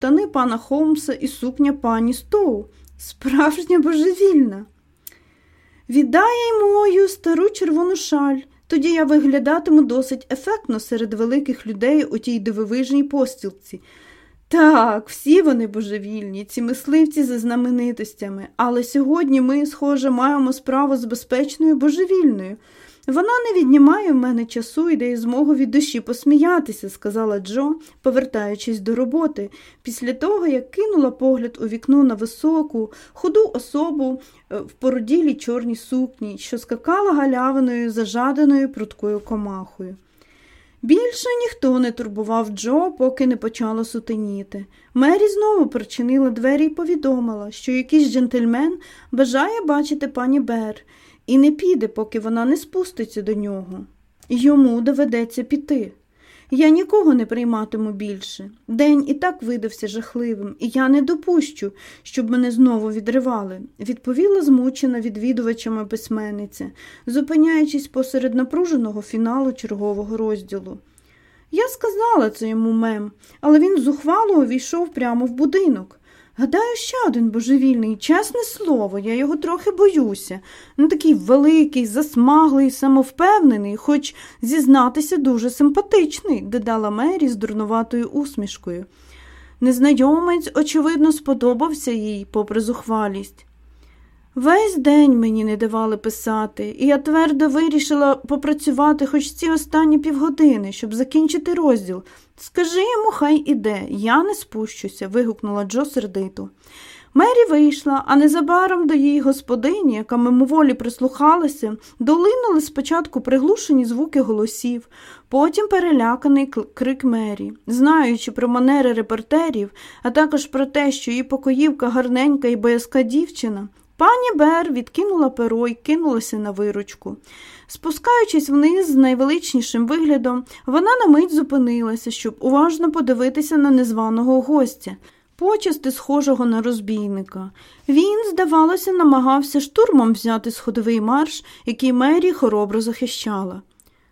штани пана Холмса і сукня пані Стоу. Справжня божевільна. Віддай мою стару червону шаль, тоді я виглядатиму досить ефектно серед великих людей у тій дивовижній постілці. Так, всі вони божевільні, ці мисливці за знаменитостями, але сьогодні ми, схоже, маємо справу з безпечною божевільною. Вона не віднімає в мене часу і дає змогу від душі посміятися, сказала Джо, повертаючись до роботи, після того, як кинула погляд у вікно на високу, худу особу е, в породілій чорній сукні, що скакала галявиною зажаданою пруткою комахою. Більше ніхто не турбував Джо, поки не почало сутеніти. Мері знову причинила двері і повідомила, що якийсь джентльмен бажає бачити пані Бер і не піде, поки вона не спуститься до нього. Йому доведеться піти. Я нікого не прийматиму більше. День і так видався жахливим, і я не допущу, щоб мене знову відривали, відповіла змучена відвідувачами письменниця, зупиняючись посеред напруженого фіналу чергового розділу. Я сказала це йому мем, але він зухвало увійшов прямо в будинок. Гадаю, ще один божевільний, чесне слово, я його трохи боюся. Ну такий великий, засмаглий, самовпевнений, хоч зізнатися дуже симпатичний, додала Мері з дурнуватою усмішкою. Незнайомець, очевидно, сподобався їй, попри зухвалість. Весь день мені не давали писати, і я твердо вирішила попрацювати хоч ці останні півгодини, щоб закінчити розділ. Скажи йому, хай іде, я не спущуся, вигукнула Джо сердито. Мері вийшла, а незабаром до її господині, яка мимоволі прислухалася, долинули спочатку приглушені звуки голосів, потім переляканий крик Мері. Знаючи про манери репортерів, а також про те, що її покоївка гарненька і боязка дівчина, Пані Бер відкинула перо і кинулася на виручку. Спускаючись вниз з найвеличнішим виглядом, вона на мить зупинилася, щоб уважно подивитися на незваного гостя, почасти схожого на розбійника. Він, здавалося, намагався штурмом взяти сходовий марш, який Мері хоробро захищала.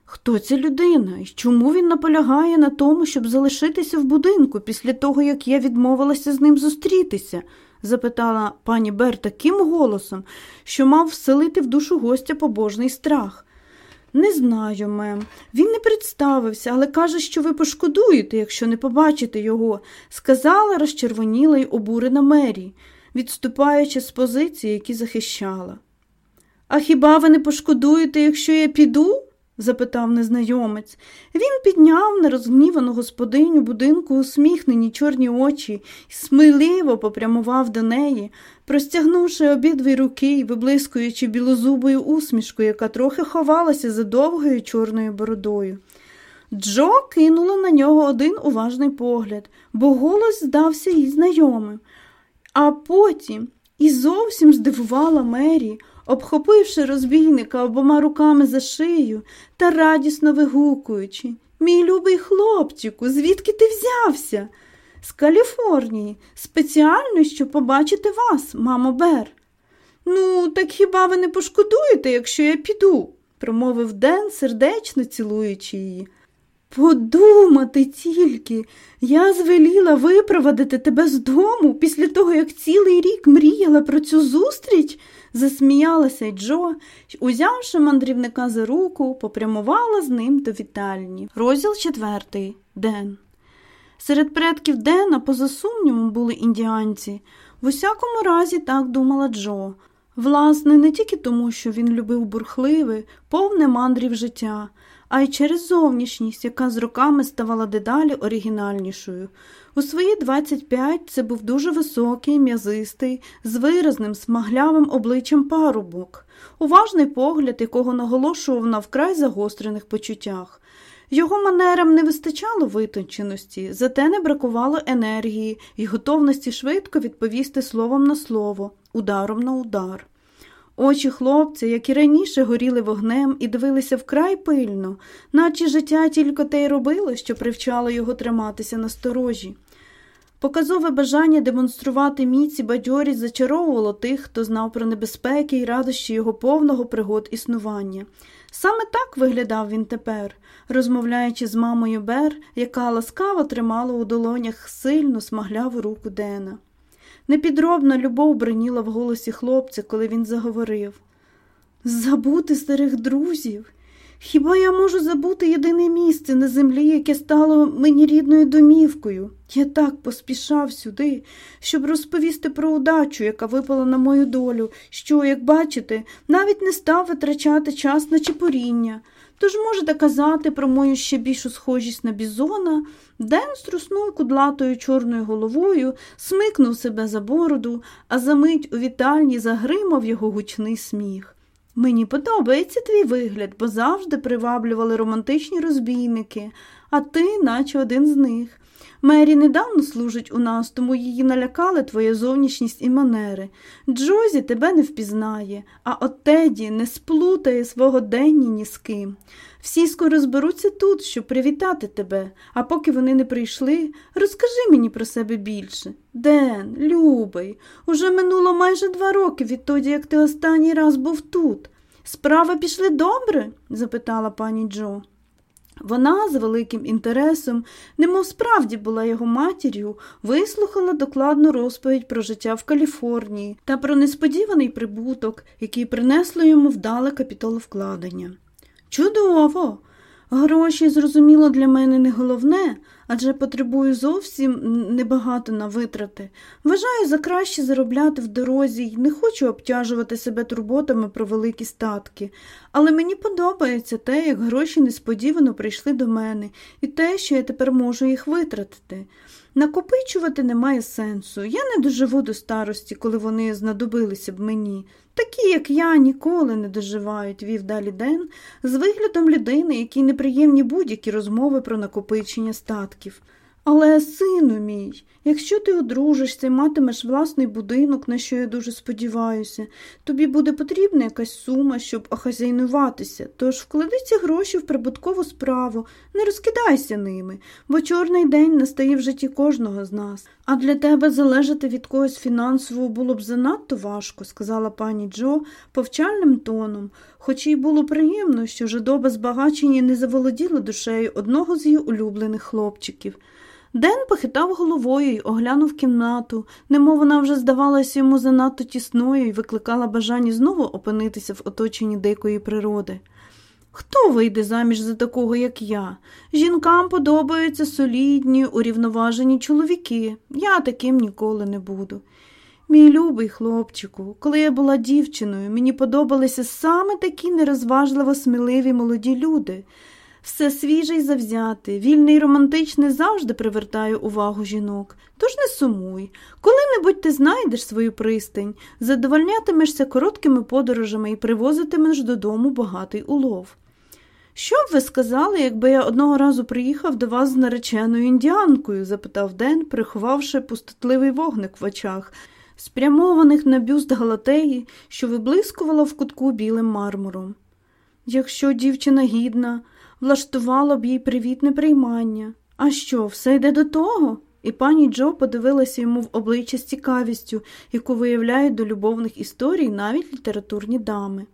Хто ця людина і чому він наполягає на тому, щоб залишитися в будинку після того, як я відмовилася з ним зустрітися? Запитала пані Бер таким голосом, що мав вселити в душу гостя побожний страх. Не знаю, мем. Він не представився, але каже, що ви пошкодуєте, якщо не побачите його, сказала розчервоніла й обурена Мері, відступаючи з позиції, які захищала. А хіба ви не пошкодуєте, якщо я піду? Запитав незнайомець. Він підняв на розгнівану господиню будинку усміхнені чорні очі і сміливо попрямував до неї, простягнувши обидві руки й виблискуючи білозубою усмішкою, яка трохи ховалася за довгою чорною бородою. Джо кинула на нього один уважний погляд, бо голос здався їй знайомим. А потім і зовсім здивувала Мері, обхопивши розбійника обома руками за шию та радісно вигукуючи Мій любий хлопчику, звідки ти взявся? З Каліфорнії, спеціально, щоб побачити вас, мамо Бер. Ну, так хіба ви не пошкодуєте, якщо я піду? промовив Ден, сердечно цілуючи її. Подумати тільки, я звеліла випровадити тебе з дому після того, як цілий рік мріяла про цю зустріч, засміялася Джо, узявши мандрівника за руку, попрямувала з ним до вітальні. Розділ четвертий. Ден. Серед предків Дена, поза сумнівом, були індіанці. В усякому разі, так думала Джо. Власне, не тільки тому, що він любив бурхливе, повне мандрів життя а й через зовнішність, яка з роками ставала дедалі оригінальнішою. У свої 25 це був дуже високий, м'язистий, з виразним, смаглявим обличчям парубок, уважний погляд, якого наголошував на вкрай загострених почуттях. Його манерам не вистачало витонченості, зате не бракувало енергії і готовності швидко відповісти словом на слово, ударом на удар. Очі хлопця, як і раніше, горіли вогнем і дивилися вкрай пильно, наче життя тільки те й робило, що привчало його триматися на сторожі. Показове бажання демонструвати міць і бадьорість зачаровувало тих, хто знав про небезпеки і радощі його повного пригод існування. Саме так виглядав він тепер, розмовляючи з мамою Бер, яка ласкаво тримала у долонях сильну смагляву руку Дена. Непідробна любов бриніла в голосі хлопця, коли він заговорив Забути старих друзів. Хіба я можу забути єдине місце на землі, яке стало мені рідною домівкою? Я так поспішав сюди, щоб розповісти про удачу, яка випала на мою долю, що, як бачите, навіть не став витрачати час на чепуріння. Тож можете казати про мою ще більшу схожість на бізона, Ден струснув кудлатою чорною головою, смикнув себе за бороду, а за мить у вітальні загримав його гучний сміх. Мені подобається твій вигляд, бо завжди приваблювали романтичні розбійники, а ти, наче один з них. Мері недавно служить у нас, тому її налякали твоя зовнішність і манери. Джозі тебе не впізнає, а от Теді не сплутає свого денні ні з ким. Всі скоро зберуться тут, щоб привітати тебе, а поки вони не прийшли, розкажи мені про себе більше. Ден, любий, уже минуло майже два роки відтоді, як ти останній раз був тут. Справи пішли добре? запитала пані Джо. Вона з великим інтересом, немов справді була його матір'ю, вислухала докладну розповідь про життя в Каліфорнії та про несподіваний прибуток, який принесло йому вдале капіталовкладення. Чудово! Гроші, зрозуміло, для мене не головне, адже потребую зовсім небагато на витрати. Вважаю за краще заробляти в дорозі і не хочу обтяжувати себе турботами про великі статки. Але мені подобається те, як гроші несподівано прийшли до мене, і те, що я тепер можу їх витратити. Накопичувати немає сенсу. Я не доживу до старості, коли вони знадобилися б мені. Такі, як я, ніколи не доживають, вів далі Ден, з виглядом людини, якій неприємні будь-які розмови про накопичення статків. Але, сину мій, якщо ти одружишся і матимеш власний будинок, на що я дуже сподіваюся, тобі буде потрібна якась сума, щоб охазяйнуватися, тож вклади ці гроші в прибуткову справу, не розкидайся ними, бо чорний день настає в житті кожного з нас. А для тебе залежати від когось фінансово було б занадто важко, сказала пані Джо повчальним тоном, хоч їй було приємно, що жадоба збагачення не заволоділа душею одного з її улюблених хлопчиків. Ден похитав головою й оглянув кімнату, немов вона вже здавалася йому занадто тісною і викликала бажання знову опинитися в оточенні дикої природи. Хто вийде заміж за такого, як я? Жінкам подобаються солідні, урівноважені чоловіки. Я таким ніколи не буду. Мій любий хлопчику, коли я була дівчиною, мені подобалися саме такі нерозважливо сміливі молоді люди. Все свіже й завзяте, вільне й романтичне завжди привертає увагу жінок. Тож не сумуй. Коли-небудь ти знайдеш свою пристань, задовольнятимешся короткими подорожами і привозитимеш додому багатий улов. Що б ви сказали, якби я одного разу приїхав до вас з нареченою індіанкою? запитав Ден, приховавши пустотливий вогник в очах, спрямованих на бюст Галатеї, що виблискувала в кутку білим мармуром. Якщо дівчина гідна, влаштувала б їй привітне приймання. А що, все йде до того? І пані Джо подивилася йому в обличчя з цікавістю, яку виявляють до любовних історій навіть літературні дами.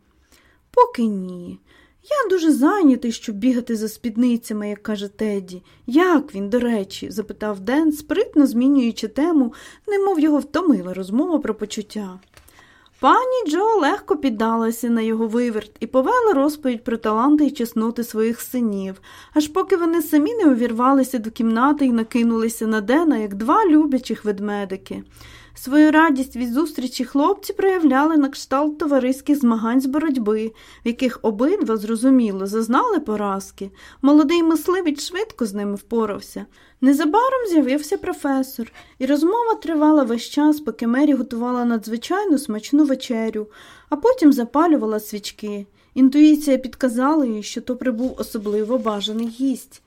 Поки ні. Я дуже зайнятий, щоб бігати за спідницями, як каже Теді. Як він, до речі? запитав Ден, спритно змінюючи тему, немов його втомила розмова про почуття. Пані Джо легко піддалася на його виверт і повела розповідь про таланти і чесноти своїх синів, аж поки вони самі не увірвалися до кімнати і накинулися на Дена, як два любячих ведмедики. Свою радість від зустрічі хлопці проявляли на кшталт товариських змагань з боротьби, в яких обидва, зрозуміло, зазнали поразки. Молодий мисливець швидко з ними впорався. Незабаром з'явився професор, і розмова тривала весь час, поки Мері готувала надзвичайно смачну вечерю, а потім запалювала свічки. Інтуїція підказала їй, що то прибув особливо бажаний гість.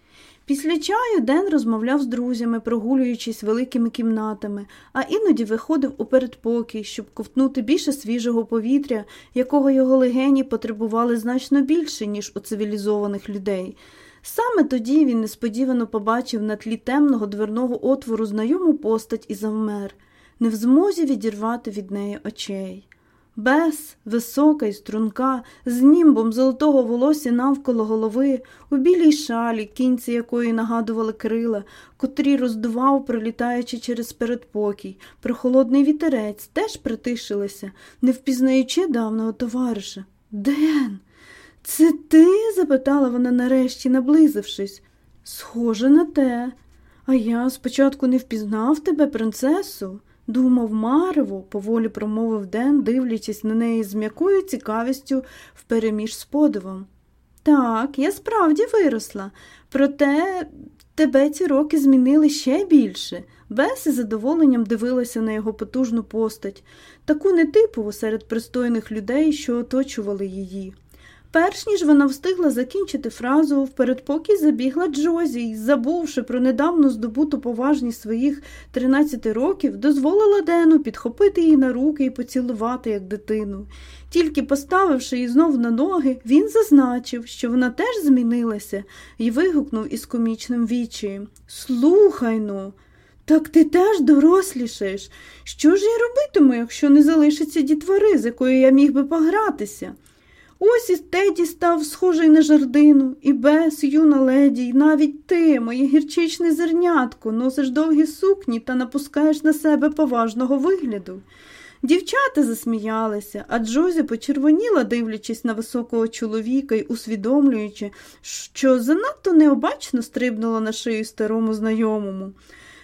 Після чаю Ден розмовляв з друзями, прогулюючись великими кімнатами, а іноді виходив у передпокій, щоб ковтнути більше свіжого повітря, якого його легені потребували значно більше, ніж у цивілізованих людей. Саме тоді він несподівано побачив на тлі темного дверного отвору знайому постать і завмер, не в змозі відірвати від неї очей. Бес, висока й струнка, з німбом золотого волосся навколо голови, у білій шалі, кінці якої нагадували крила, котрі роздував, пролітаючи через передпокій, прохолодний вітерець теж притишилися, не впізнаючи давнього товариша. Ден, це ти? запитала вона нарешті, наблизившись. Схоже на те. А я спочатку не впізнав тебе, принцесу. Думав, Марево, поволі промовив Ден, дивлячись на неї з м'якою цікавістю впереміж з подивом. Так, я справді виросла, проте тебе ці роки змінили ще більше. Бес із задоволенням дивилася на його потужну постать, таку нетипову серед пристойних людей, що оточували її. Перш ніж вона встигла закінчити фразу, в передпокій забігла Джозі і, забувши про недавно здобуту поважність своїх 13 років, дозволила Дену підхопити її на руки і поцілувати, як дитину. Тільки поставивши її знов на ноги, він зазначив, що вона теж змінилася, і вигукнув із комічним вічаєм Слухай ну, так ти теж дорослішаєш. Що ж я робитиму, якщо не залишиться дітвори, з якою я міг би погратися? Ось і Теді став схожий на жардину, і Бес, юна леді, і навіть ти, моє гірчичне зернятко, носиш довгі сукні та напускаєш на себе поважного вигляду. Дівчата засміялися, а Джозі почервоніла, дивлячись на високого чоловіка й усвідомлюючи, що занадто необачно стрибнула на шию старому знайомому.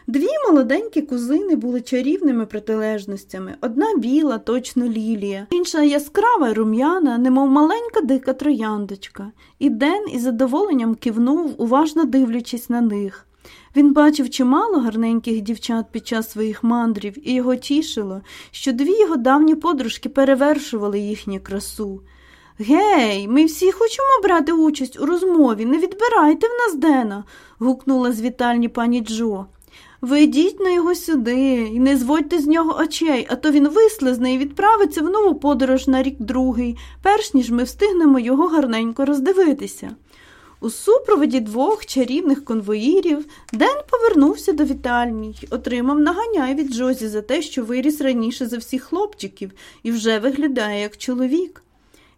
Дві молоденькі кузини були чарівними протилежностями одна біла, точно лілія, інша яскрава й рум'яна, немов маленька дика трояндочка, і Ден із задоволенням кивнув, уважно дивлячись на них. Він бачив чимало гарненьких дівчат під час своїх мандрів, і його тішило, що дві його давні подружки перевершували їхню красу. Гей, ми всі хочемо брати участь у розмові, не відбирайте в нас Дена. гукнула з вітальні пані Джо. Ведіть на його сюди і не зводьте з нього очей, а то він вислизне і відправиться в нову подорож на рік другий, перш ніж ми встигнемо його гарненько роздивитися. У супроводі двох чарівних конвоїрів Ден повернувся до вітальні й отримав наганяй від Джозі за те, що виріс раніше за всіх хлопчиків і вже виглядає як чоловік.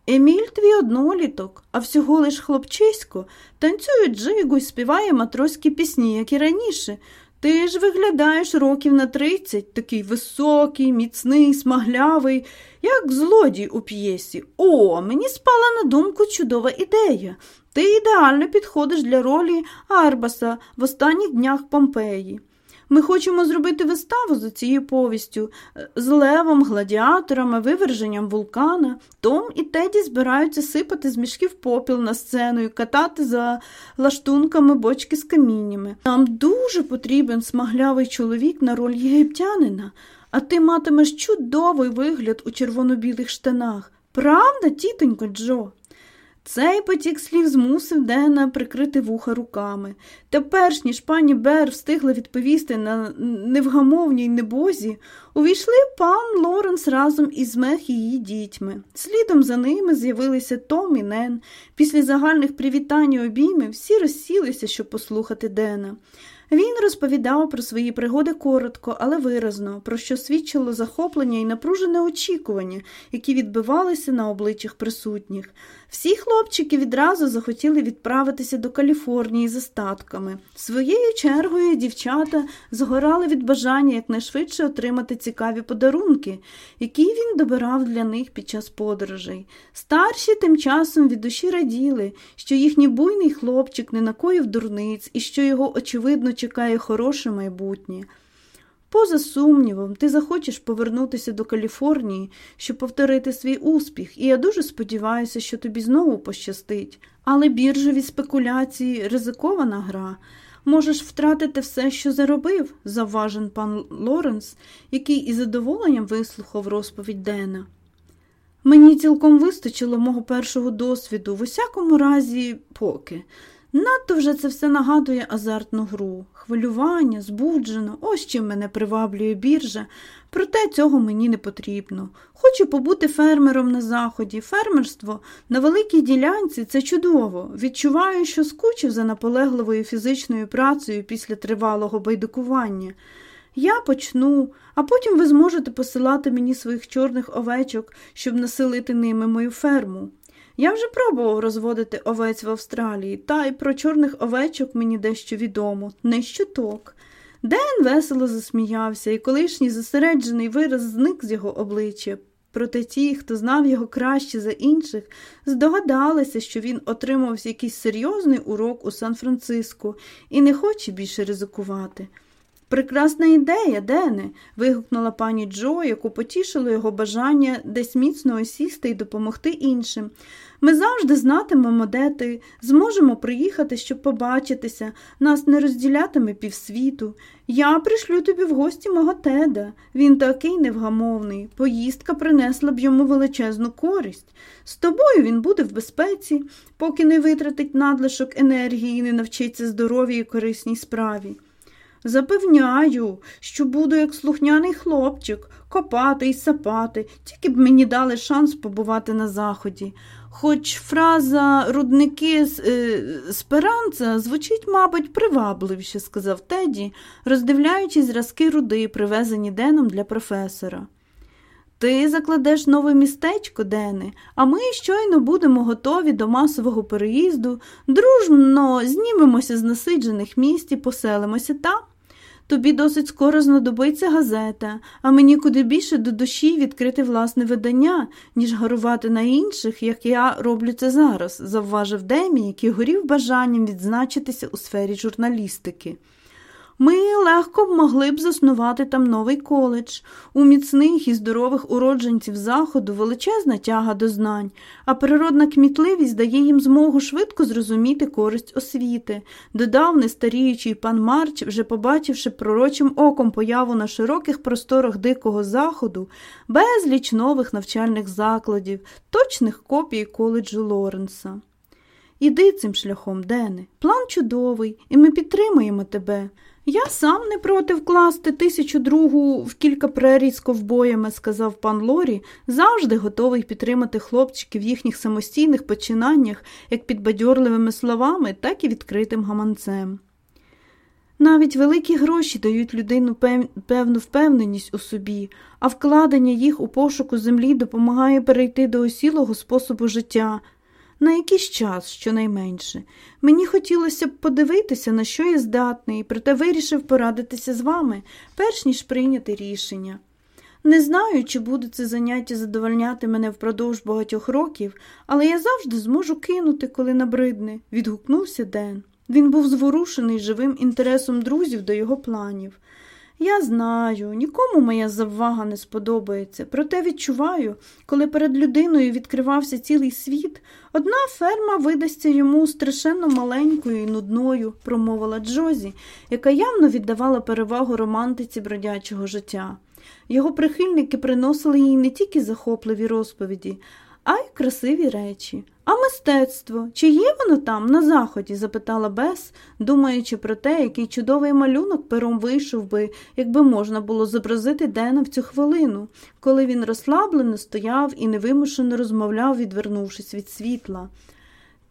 Еміль твій одноліток, а всього лиш хлопчисько, танцює джигу й співає матроські пісні, як і раніше. Ти ж виглядаєш років на тридцять, такий високий, міцний, смаглявий, як злодій у п'єсі. О, мені спала на думку чудова ідея. Ти ідеально підходиш для ролі Арбаса в останніх днях Помпеї. Ми хочемо зробити виставу за цією повістю е, з левом, гладіаторами, виверженням вулкана. Том і Теді збираються сипати з мішків попіл на сцену і катати за лаштунками бочки з каміннями. Нам дуже потрібен смаглявий чоловік на роль єгиптянина, а ти матимеш чудовий вигляд у червоно-білих штанах. Правда, тітонько Джо? Цей потік слів змусив Дена прикрити вуха руками. Та перш ніж пані Бер встигла відповісти на невгамовній небозі, увійшли пан Лоренс разом із мех її дітьми. Слідом за ними з'явилися Том і Нен. Після загальних привітань і обіймів всі розсілися, щоб послухати Дена. Він розповідав про свої пригоди коротко, але виразно, про що свідчило захоплення і напружене очікування, які відбивалися на обличчях присутніх. Всі хлопчики відразу захотіли відправитися до Каліфорнії з остатками. Своєю чергою дівчата згорали від бажання якнайшвидше отримати цікаві подарунки, які він добирав для них під час подорожей. Старші тим часом від душі раділи, що їхній буйний хлопчик не накоїв дурниць і що його, очевидно, чекає хороше майбутнє. Поза сумнівом, ти захочеш повернутися до Каліфорнії, щоб повторити свій успіх, і я дуже сподіваюся, що тобі знову пощастить. Але біржові спекуляції ризикована гра. Можеш втратити все, що заробив, завважен пан Лоренс, який із задоволенням вислухав розповідь Дена. Мені цілком вистачило мого першого досвіду, в усякому разі, поки. Надто вже це все нагадує азартну гру, хвилювання, збуджено, ось чим мене приваблює біржа, проте цього мені не потрібно. Хочу побути фермером на заході. Фермерство на великій ділянці це чудово. Відчуваю, що скучив за наполегливою фізичною працею після тривалого байдикування. Я почну, а потім ви зможете посилати мені своїх чорних овечок, щоб населити ними мою ферму. Я вже пробував розводити овець в Австралії, та й про чорних овечок мені дещо відомо, не щуток. Ден весело засміявся, і колишній зосереджений вираз зник з його обличчя. Проте ті, хто знав його краще за інших, здогадалися, що він отримав якийсь серйозний урок у Сан-Франциско і не хоче більше ризикувати. Прекрасна ідея, Дене. вигукнула пані Джо, яку потішило його бажання десь міцно осісти і допомогти іншим. Ми завжди знатимемо, де ти, зможемо приїхати, щоб побачитися, нас не розділятиме півсвіту. Я пришлю тобі в гості мого теда. Він такий невгамовний. Поїздка принесла б йому величезну користь. З тобою він буде в безпеці, поки не витратить надлишок енергії і не навчиться здоровій і корисній справі. Запевняю, що буду як слухняний хлопчик, копати і сапати, тільки б мені дали шанс побувати на заході. Хоч фраза рудники з е, сперанца звучить, мабуть, привабливіше, сказав Теді, роздивляючись зразки руди, привезені Деном для професора. Ти закладеш нове містечко, Дене, а ми щойно будемо готові до масового переїзду, дружно знімемося з насиджених місць і поселимося там. Тобі досить скоро знадобиться газета, а мені куди більше до душі відкрити власне видання, ніж гарувати на інших, як я роблю це зараз, завважив Демі, який горів бажанням відзначитися у сфері журналістики. Ми легко б могли б заснувати там новий коледж. У міцних і здорових уродженців заходу величезна тяга до знань, а природна кмітливість дає їм змогу швидко зрозуміти користь освіти, додав нестаріючий пан Марч, вже побачивши пророчим оком появу на широких просторах дикого заходу, безліч нових навчальних закладів, точних копій коледжу Лоренса. Іди цим шляхом, Дене, план чудовий, і ми підтримуємо тебе. Я сам не проти вкласти тисячу другу в кілька прерій з ковбоями, сказав пан Лорі, завжди готовий підтримати хлопчиків в їхніх самостійних починаннях як підбадьорливими словами, так і відкритим гаманцем. Навіть великі гроші дають людину певну впевненість у собі, а вкладення їх у пошуку землі допомагає перейти до осілого способу життя, на якийсь час, щонайменше. Мені хотілося б подивитися, на що я здатний, проте вирішив порадитися з вами, перш ніж прийняти рішення. Не знаю, чи буде це заняття задовольняти мене впродовж багатьох років, але я завжди зможу кинути, коли набридне, відгукнувся Ден. Він був зворушений живим інтересом друзів до його планів. Я знаю, нікому моя заввага не сподобається, проте відчуваю, коли перед людиною відкривався цілий світ, одна ферма видасться йому страшенно маленькою і нудною, промовила Джозі, яка явно віддавала перевагу романтиці бродячого життя. Його прихильники приносили їй не тільки захопливі розповіді, а й красиві речі. А мистецтво, чи є воно там, на заході? запитала Бес, думаючи про те, який чудовий малюнок пером вийшов би, якби можна було зобразити Дена в цю хвилину, коли він розслаблено стояв і невимушено розмовляв, відвернувшись від світла.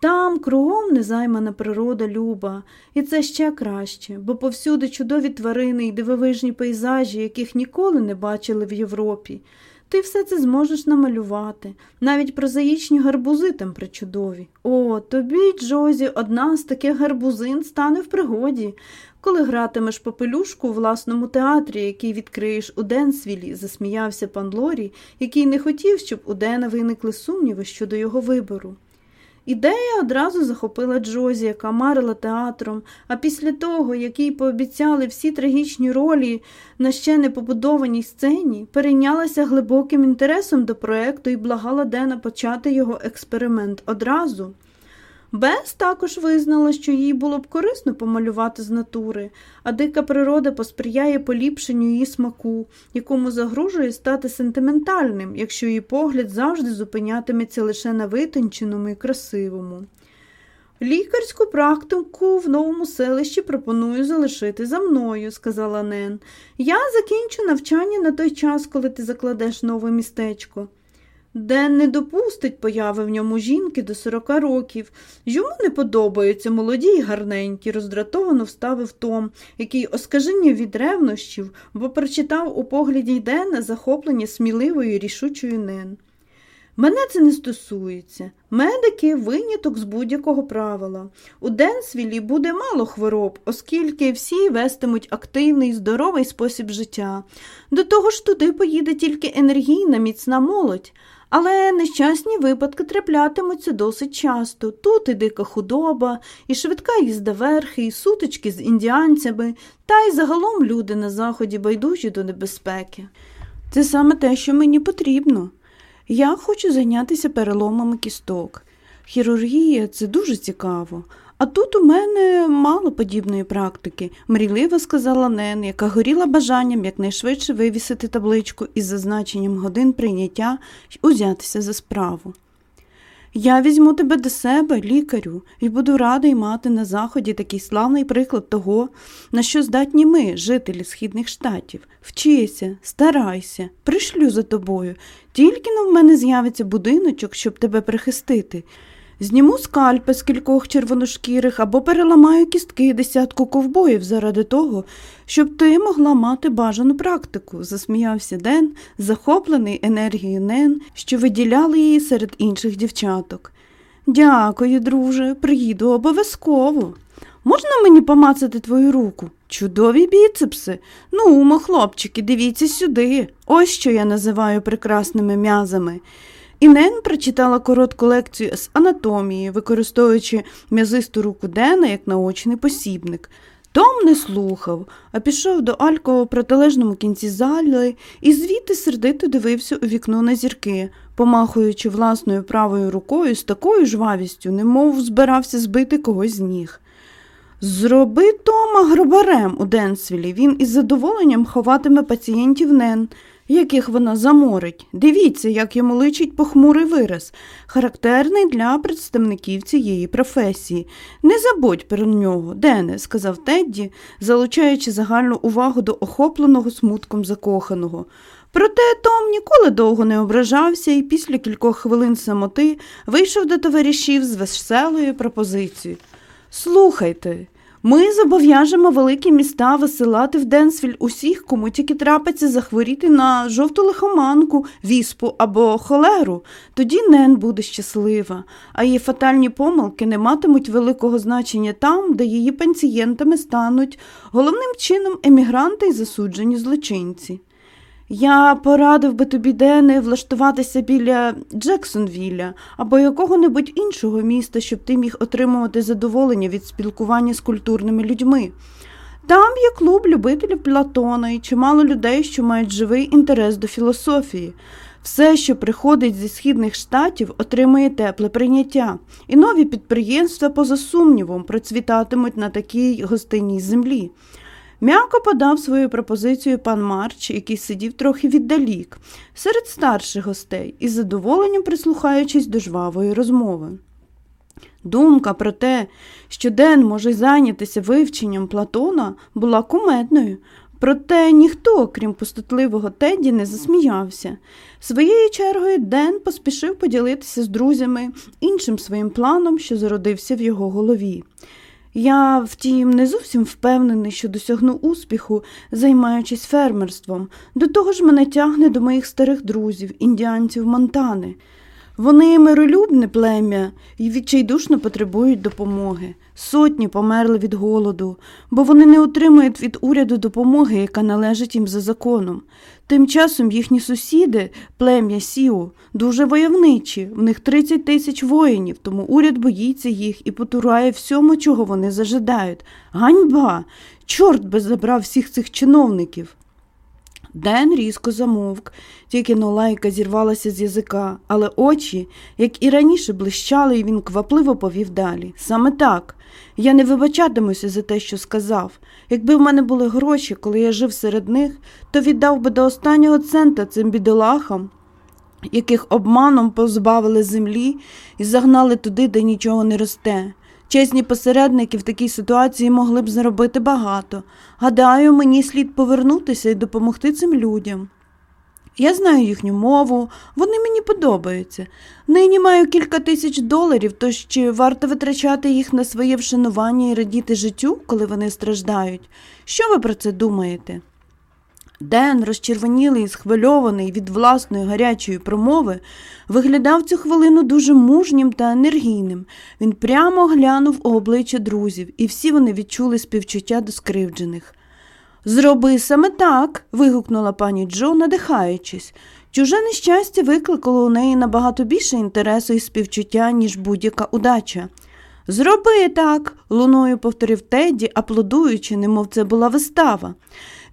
Там кругом незаймана природа люба, і це ще краще, бо повсюди чудові тварини й дивовижні пейзажі, яких ніколи не бачили в Європі. Ти все це зможеш намалювати, навіть прозаїчні гарбузи там причудові. О, тобі, Джозі, одна з таких гарбузин стане в пригоді, коли гратимеш попелюшку у власному театрі, який відкриєш у Денсвілі, засміявся пан Лорі, який не хотів, щоб у Дена виникли сумніви щодо його вибору. Ідея одразу захопила Джозі, яка марила театром, а після того, як їй пообіцяли всі трагічні ролі на ще не побудованій сцені, перейнялася глибоким інтересом до проекту і благала Дена почати його експеримент одразу. Бес також визнала, що їй було б корисно помалювати з натури, а дика природа посприяє поліпшенню її смаку, якому загрожує стати сентиментальним, якщо її погляд завжди зупинятиметься лише на витонченому і красивому. Лікарську практику в новому селищі пропоную залишити за мною, сказала Нен. Я закінчу навчання на той час, коли ти закладеш нове містечко. Ден не допустить появи в ньому жінки до сорока років. Йому не подобаються молоді й гарненькі, роздратовано вставив Том, який оскаженів від ревнощів, бо прочитав у погляді Дена захоплення сміливою рішучою Нен. Мене це не стосується. Медики виняток з будь-якого правила. У Денсвілі буде мало хвороб, оскільки всі вестимуть активний, здоровий спосіб життя. До того ж туди поїде тільки енергійна, міцна молодь. Але нещасні випадки траплятимуться досить часто. Тут і дика худоба, і швидка їзда верхи, і сутички з індіанцями, та й загалом люди на заході байдужі до небезпеки. Це саме те, що мені потрібно. Я хочу зайнятися переломами кісток. Хірургія це дуже цікаво. А тут у мене мало подібної практики, мрійливо сказала Нен, яка горіла бажанням якнайшвидше вивісити табличку із зазначенням годин прийняття й узятися за справу. Я візьму тебе до себе, лікарю, і буду радий мати на заході такий славний приклад того, на що здатні ми, жителі східних штатів. Вчися, старайся, пришлю за тобою, тільки но в мене з'явиться будиночок, щоб тебе прихистити. Зніму скальпи з кількох червоношкірих або переламаю кістки десятку ковбоїв заради того, щоб ти могла мати бажану практику, засміявся Ден, захоплений енергією Нен, що виділяли її серед інших дівчаток. Дякую, друже, приїду обов'язково. Можна мені помацати твою руку? Чудові біцепси. Ну, умо, хлопчики, дивіться сюди. Ось що я називаю прекрасними м'язами. І Нен прочитала коротку лекцію з анатомії, використовуючи м'язисту руку Дена як наочний посібник. Том не слухав, а пішов до Алькового в протилежному кінці зали і звідти сердито дивився у вікно на зірки, помахуючи власною правою рукою з такою жвавістю, немов збирався збити когось з ніг. Зроби Тома гробарем у Денсвілі, він із задоволенням ховатиме пацієнтів Нен яких вона заморить. Дивіться, як йому личить похмурий вираз, характерний для представників цієї професії. Не забудь про нього, Дене, сказав Тедді, залучаючи загальну увагу до охопленого смутком закоханого. Проте Том ніколи довго не ображався і після кількох хвилин самоти вийшов до товаришів з веселою пропозицією. Слухайте, ми зобов'яжемо великі міста висилати в Денсвіль усіх, кому тільки трапиться захворіти на жовту лихоманку, віспу або холеру. Тоді Нен буде щаслива, а її фатальні помилки не матимуть великого значення там, де її пацієнтами стануть головним чином емігранти й засуджені злочинці. Я порадив би тобі Дене влаштуватися біля Джексонвілля або якого-небудь іншого міста, щоб ти міг отримувати задоволення від спілкування з культурними людьми. Там є клуб любителів Платона і чимало людей, що мають живий інтерес до філософії. Все, що приходить зі східних штатів, отримує тепле прийняття, і нові підприємства, поза сумнівом, процвітатимуть на такій гостинній землі. М'яко подав свою пропозицію пан Марч, який сидів трохи віддалік, серед старших гостей, із задоволенням прислухаючись до жвавої розмови. Думка про те, що Ден може зайнятися вивченням Платона, була кумедною, проте ніхто, крім пустотливого Тедді, не засміявся. Своєю чергою Ден поспішив поділитися з друзями іншим своїм планом, що зародився в його голові. Я, втім, не зовсім впевнений, що досягну успіху, займаючись фермерством. До того ж мене тягне до моїх старих друзів, індіанців Монтани. Вони миролюбне плем'я і відчайдушно потребують допомоги. Сотні померли від голоду, бо вони не отримують від уряду допомоги, яка належить їм за законом. Тим часом їхні сусіди, плем'я Сіу, дуже войовничі, в них 30 тисяч воїнів, тому уряд боїться їх і потурає всьому, чого вони зажидають. Ганьба! Чорт би забрав всіх цих чиновників. Ден різко замовк, тільки нолайка зірвалася з язика, але очі, як і раніше, блищали, і він квапливо повів далі. Саме так. Я не вибачатимуся за те, що сказав. Якби в мене були гроші, коли я жив серед них, то віддав би до останнього цента цим бідолахам, яких обманом позбавили землі і загнали туди, де нічого не росте. Чесні посередники в такій ситуації могли б заробити багато. Гадаю, мені слід повернутися і допомогти цим людям. Я знаю їхню мову, вони мені подобаються. Нині маю кілька тисяч доларів, тож чи варто витрачати їх на своє вшанування і радіти життю, коли вони страждають? Що ви про це думаєте? Ден, розчервонілий і схвильований від власної гарячої промови, виглядав цю хвилину дуже мужнім та енергійним. Він прямо глянув у обличчя друзів, і всі вони відчули співчуття до скривджених. Зроби саме так. вигукнула пані Джо, надихаючись. Чуже нещастя викликало у неї набагато більше інтересу і співчуття, ніж будь-яка удача. Зроби так, луною повторив Тедді, аплодуючи, немов це була вистава.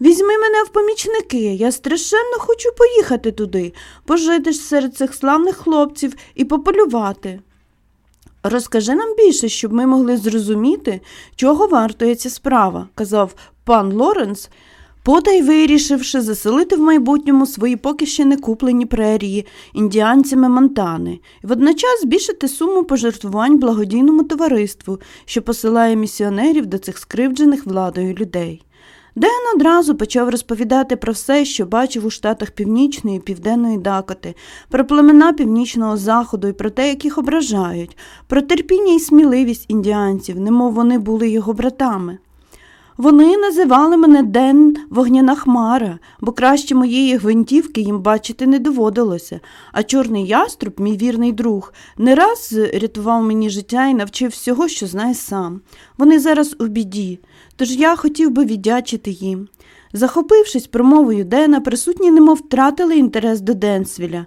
Візьми мене в помічники, я страшенно хочу поїхати туди, пожити ж серед цих славних хлопців і пополювати. Розкажи нам більше, щоб ми могли зрозуміти, чого вартує ця справа, казав пан Лоренс, потай вирішивши заселити в майбутньому свої поки ще не куплені прерії індіанцями Монтани і водночас збільшити суму пожертвувань благодійному товариству, що посилає місіонерів до цих скривджених владою людей. Ден одразу почав розповідати про все, що бачив у штатах Північної і Південної Дакоти, про племена Північного Заходу і про те, як їх ображають, про терпіння і сміливість індіанців, немов вони були його братами. Вони називали мене Ден Вогняна Хмара, бо краще моєї гвинтівки їм бачити не доводилося, а чорний яструб, мій вірний друг, не раз рятував мені життя і навчив всього, що знає сам. Вони зараз у біді, тож я хотів би віддячити їм. Захопившись промовою Дена, присутні немов втратили інтерес до Денсвіля.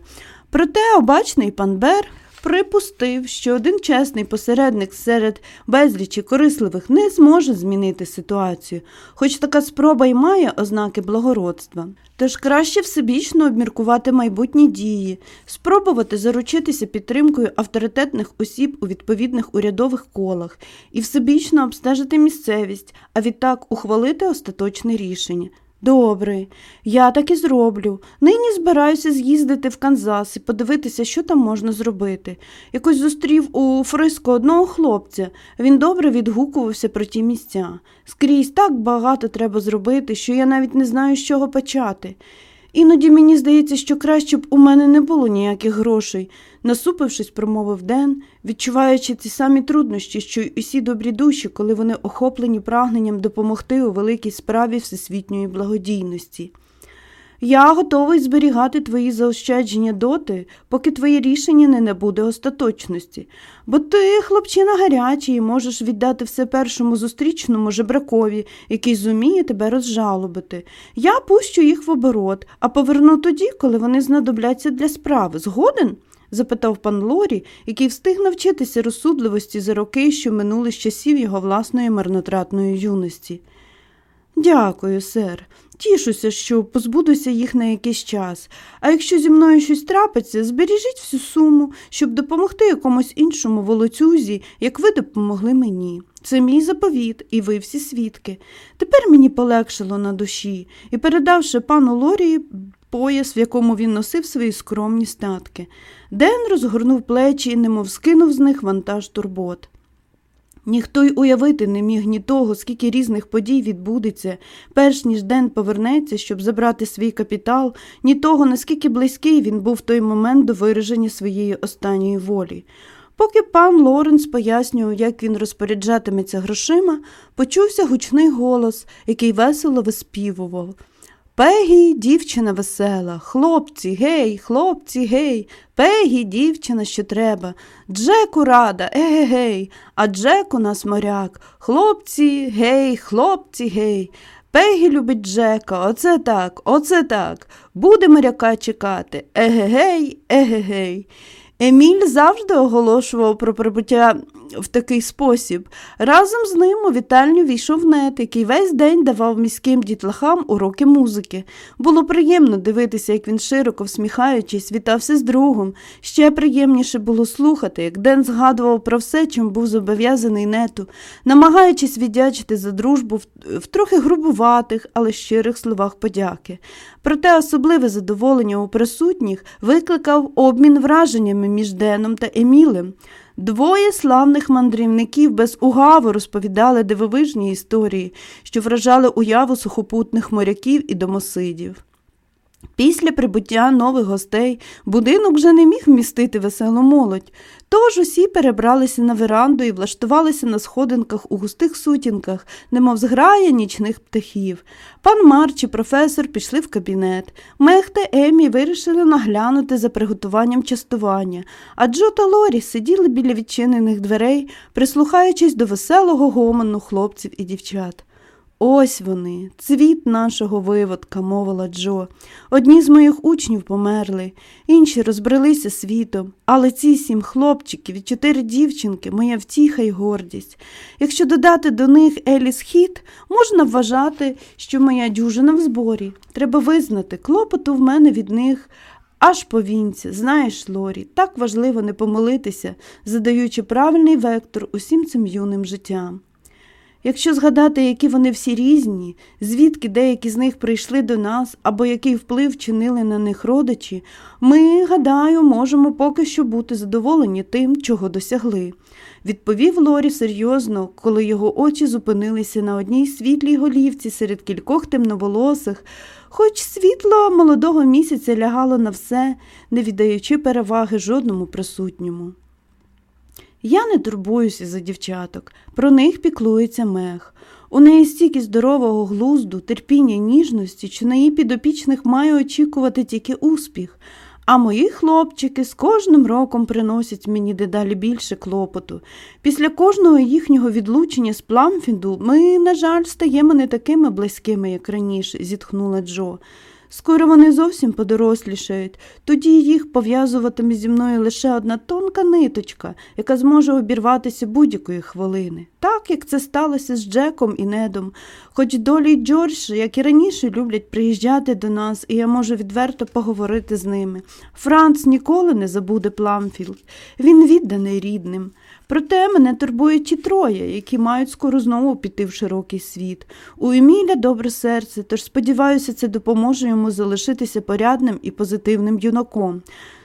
Проте обачний пан Бер припустив, що один чесний посередник серед безлічі корисливих не зможе змінити ситуацію, хоч така спроба й має ознаки благородства. Тож краще всебічно обміркувати майбутні дії, спробувати заручитися підтримкою авторитетних осіб у відповідних урядових колах і всебічно обстежити місцевість, а відтак ухвалити остаточне рішення. Добре, я так і зроблю. Нині збираюся з'їздити в Канзас і подивитися, що там можна зробити. Якось зустрів у Фриско одного хлопця. Він добре відгукувався про ті місця. Скрізь так багато треба зробити, що я навіть не знаю, з чого почати. Іноді мені здається, що краще б у мене не було ніяких грошей, насупившись, промовив Ден, відчуваючи ці самі труднощі, що й усі добрі душі, коли вони охоплені прагненням допомогти у великій справі всесвітньої благодійності. Я готовий зберігати твої заощадження доти, поки твоє рішення не набуде остаточності, бо ти, хлопчина гарячий, можеш віддати все першому зустрічному жебракові, який зуміє тебе розжалобити. Я пущу їх в оборот, а поверну тоді, коли вони знадобляться для справи. Згоден? запитав пан Лорі, який встиг навчитися розсудливості за роки, що минули з часів його власної марнотратної юності. Дякую, сер. Тішуся, що позбудуся їх на якийсь час, а якщо зі мною щось трапиться, збережіть всю суму, щоб допомогти якомусь іншому волоцюзі, як ви допомогли мені. Це мій заповіт, і ви всі свідки. Тепер мені полегшило на душі і, передавши пану Лорії пояс, в якому він носив свої скромні статки, Ден розгорнув плечі і немов скинув з них вантаж турбот. Ніхто й уявити не міг ні того, скільки різних подій відбудеться, перш ніж Ден повернеться, щоб забрати свій капітал, ні того, наскільки близький він був в той момент до вираження своєї останньої волі. Поки пан Лоренс пояснював, як він розпоряджатиметься грошима, почувся гучний голос, який весело виспівував. Пегі, дівчина весела, хлопці, гей, хлопці, гей, Пегі, дівчина, що треба. Джеку рада, еге гей, а Джек у нас моряк. Хлопці, гей, хлопці, гей. Пегі любить Джека, оце так, оце так. Буде моряка чекати. Еге гей, еге гей. Еміль завжди оголошував про прибуття в такий спосіб. Разом з ним у вітальню війшов нет, який весь день давав міським дітлахам уроки музики. Було приємно дивитися, як він широко всміхаючись, вітався з другом. Ще приємніше було слухати, як Ден згадував про все, чим був зобов'язаний нету, намагаючись віддячити за дружбу в, трохи грубуватих, але щирих словах подяки. Проте особливе задоволення у присутніх викликав обмін враженнями між Деном та Емілем. Двоє славних мандрівників без угаву розповідали дивовижні історії, що вражали уяву сухопутних моряків і домосидів. Після прибуття нових гостей будинок вже не міг вмістити веселу молодь, тож усі перебралися на веранду і влаштувалися на сходинках у густих сутінках, немов зграя нічних птахів. Пан Марч і професор пішли в кабінет. Мех та Емі вирішили наглянути за приготуванням частування, а Джо та Лорі сиділи біля відчинених дверей, прислухаючись до веселого гомону хлопців і дівчат. Ось вони, цвіт нашого виводка, мовила Джо. Одні з моїх учнів померли, інші розбрелися світом, але ці сім хлопчиків і чотири дівчинки моя втіха й гордість. Якщо додати до них Еліс Хіт, можна вважати, що моя дюжина в зборі. Треба визнати, клопоту в мене від них. Аж повінця, знаєш, Лорі, так важливо не помилитися, задаючи правильний вектор усім цим юним життям. Якщо згадати, які вони всі різні, звідки деякі з них прийшли до нас або який вплив чинили на них родичі, ми, гадаю, можемо поки що бути задоволені тим, чого досягли, відповів Лорі серйозно, коли його очі зупинилися на одній світлій голівці серед кількох темноволосих, хоч світло молодого місяця лягало на все, не віддаючи переваги жодному присутньому. Я не турбуюся за дівчаток, про них піклується мех. У неї стільки здорового глузду, терпіння ніжності, що на її підопічних має очікувати тільки успіх, а мої хлопчики з кожним роком приносять мені дедалі більше клопоту. Після кожного їхнього відлучення з Пламфінду ми, на жаль, стаємо не такими близькими, як раніше, зітхнула Джо. Скоро вони зовсім подорослішають, тоді їх пов'язуватиме зі мною лише одна тонка ниточка, яка зможе обірватися будь-якої хвилини, так як це сталося з Джеком і Недом. Хоч Долі й Джордж, як і раніше, люблять приїжджати до нас, і я можу відверто поговорити з ними. Франц ніколи не забуде Пламфілд. Він відданий рідним. Проте мене турбують ті троє, які мають скоро знову піти в широкий світ. У Еміля добре серце, тож сподіваюся, це допоможе йому залишитися порядним і позитивним юнаком.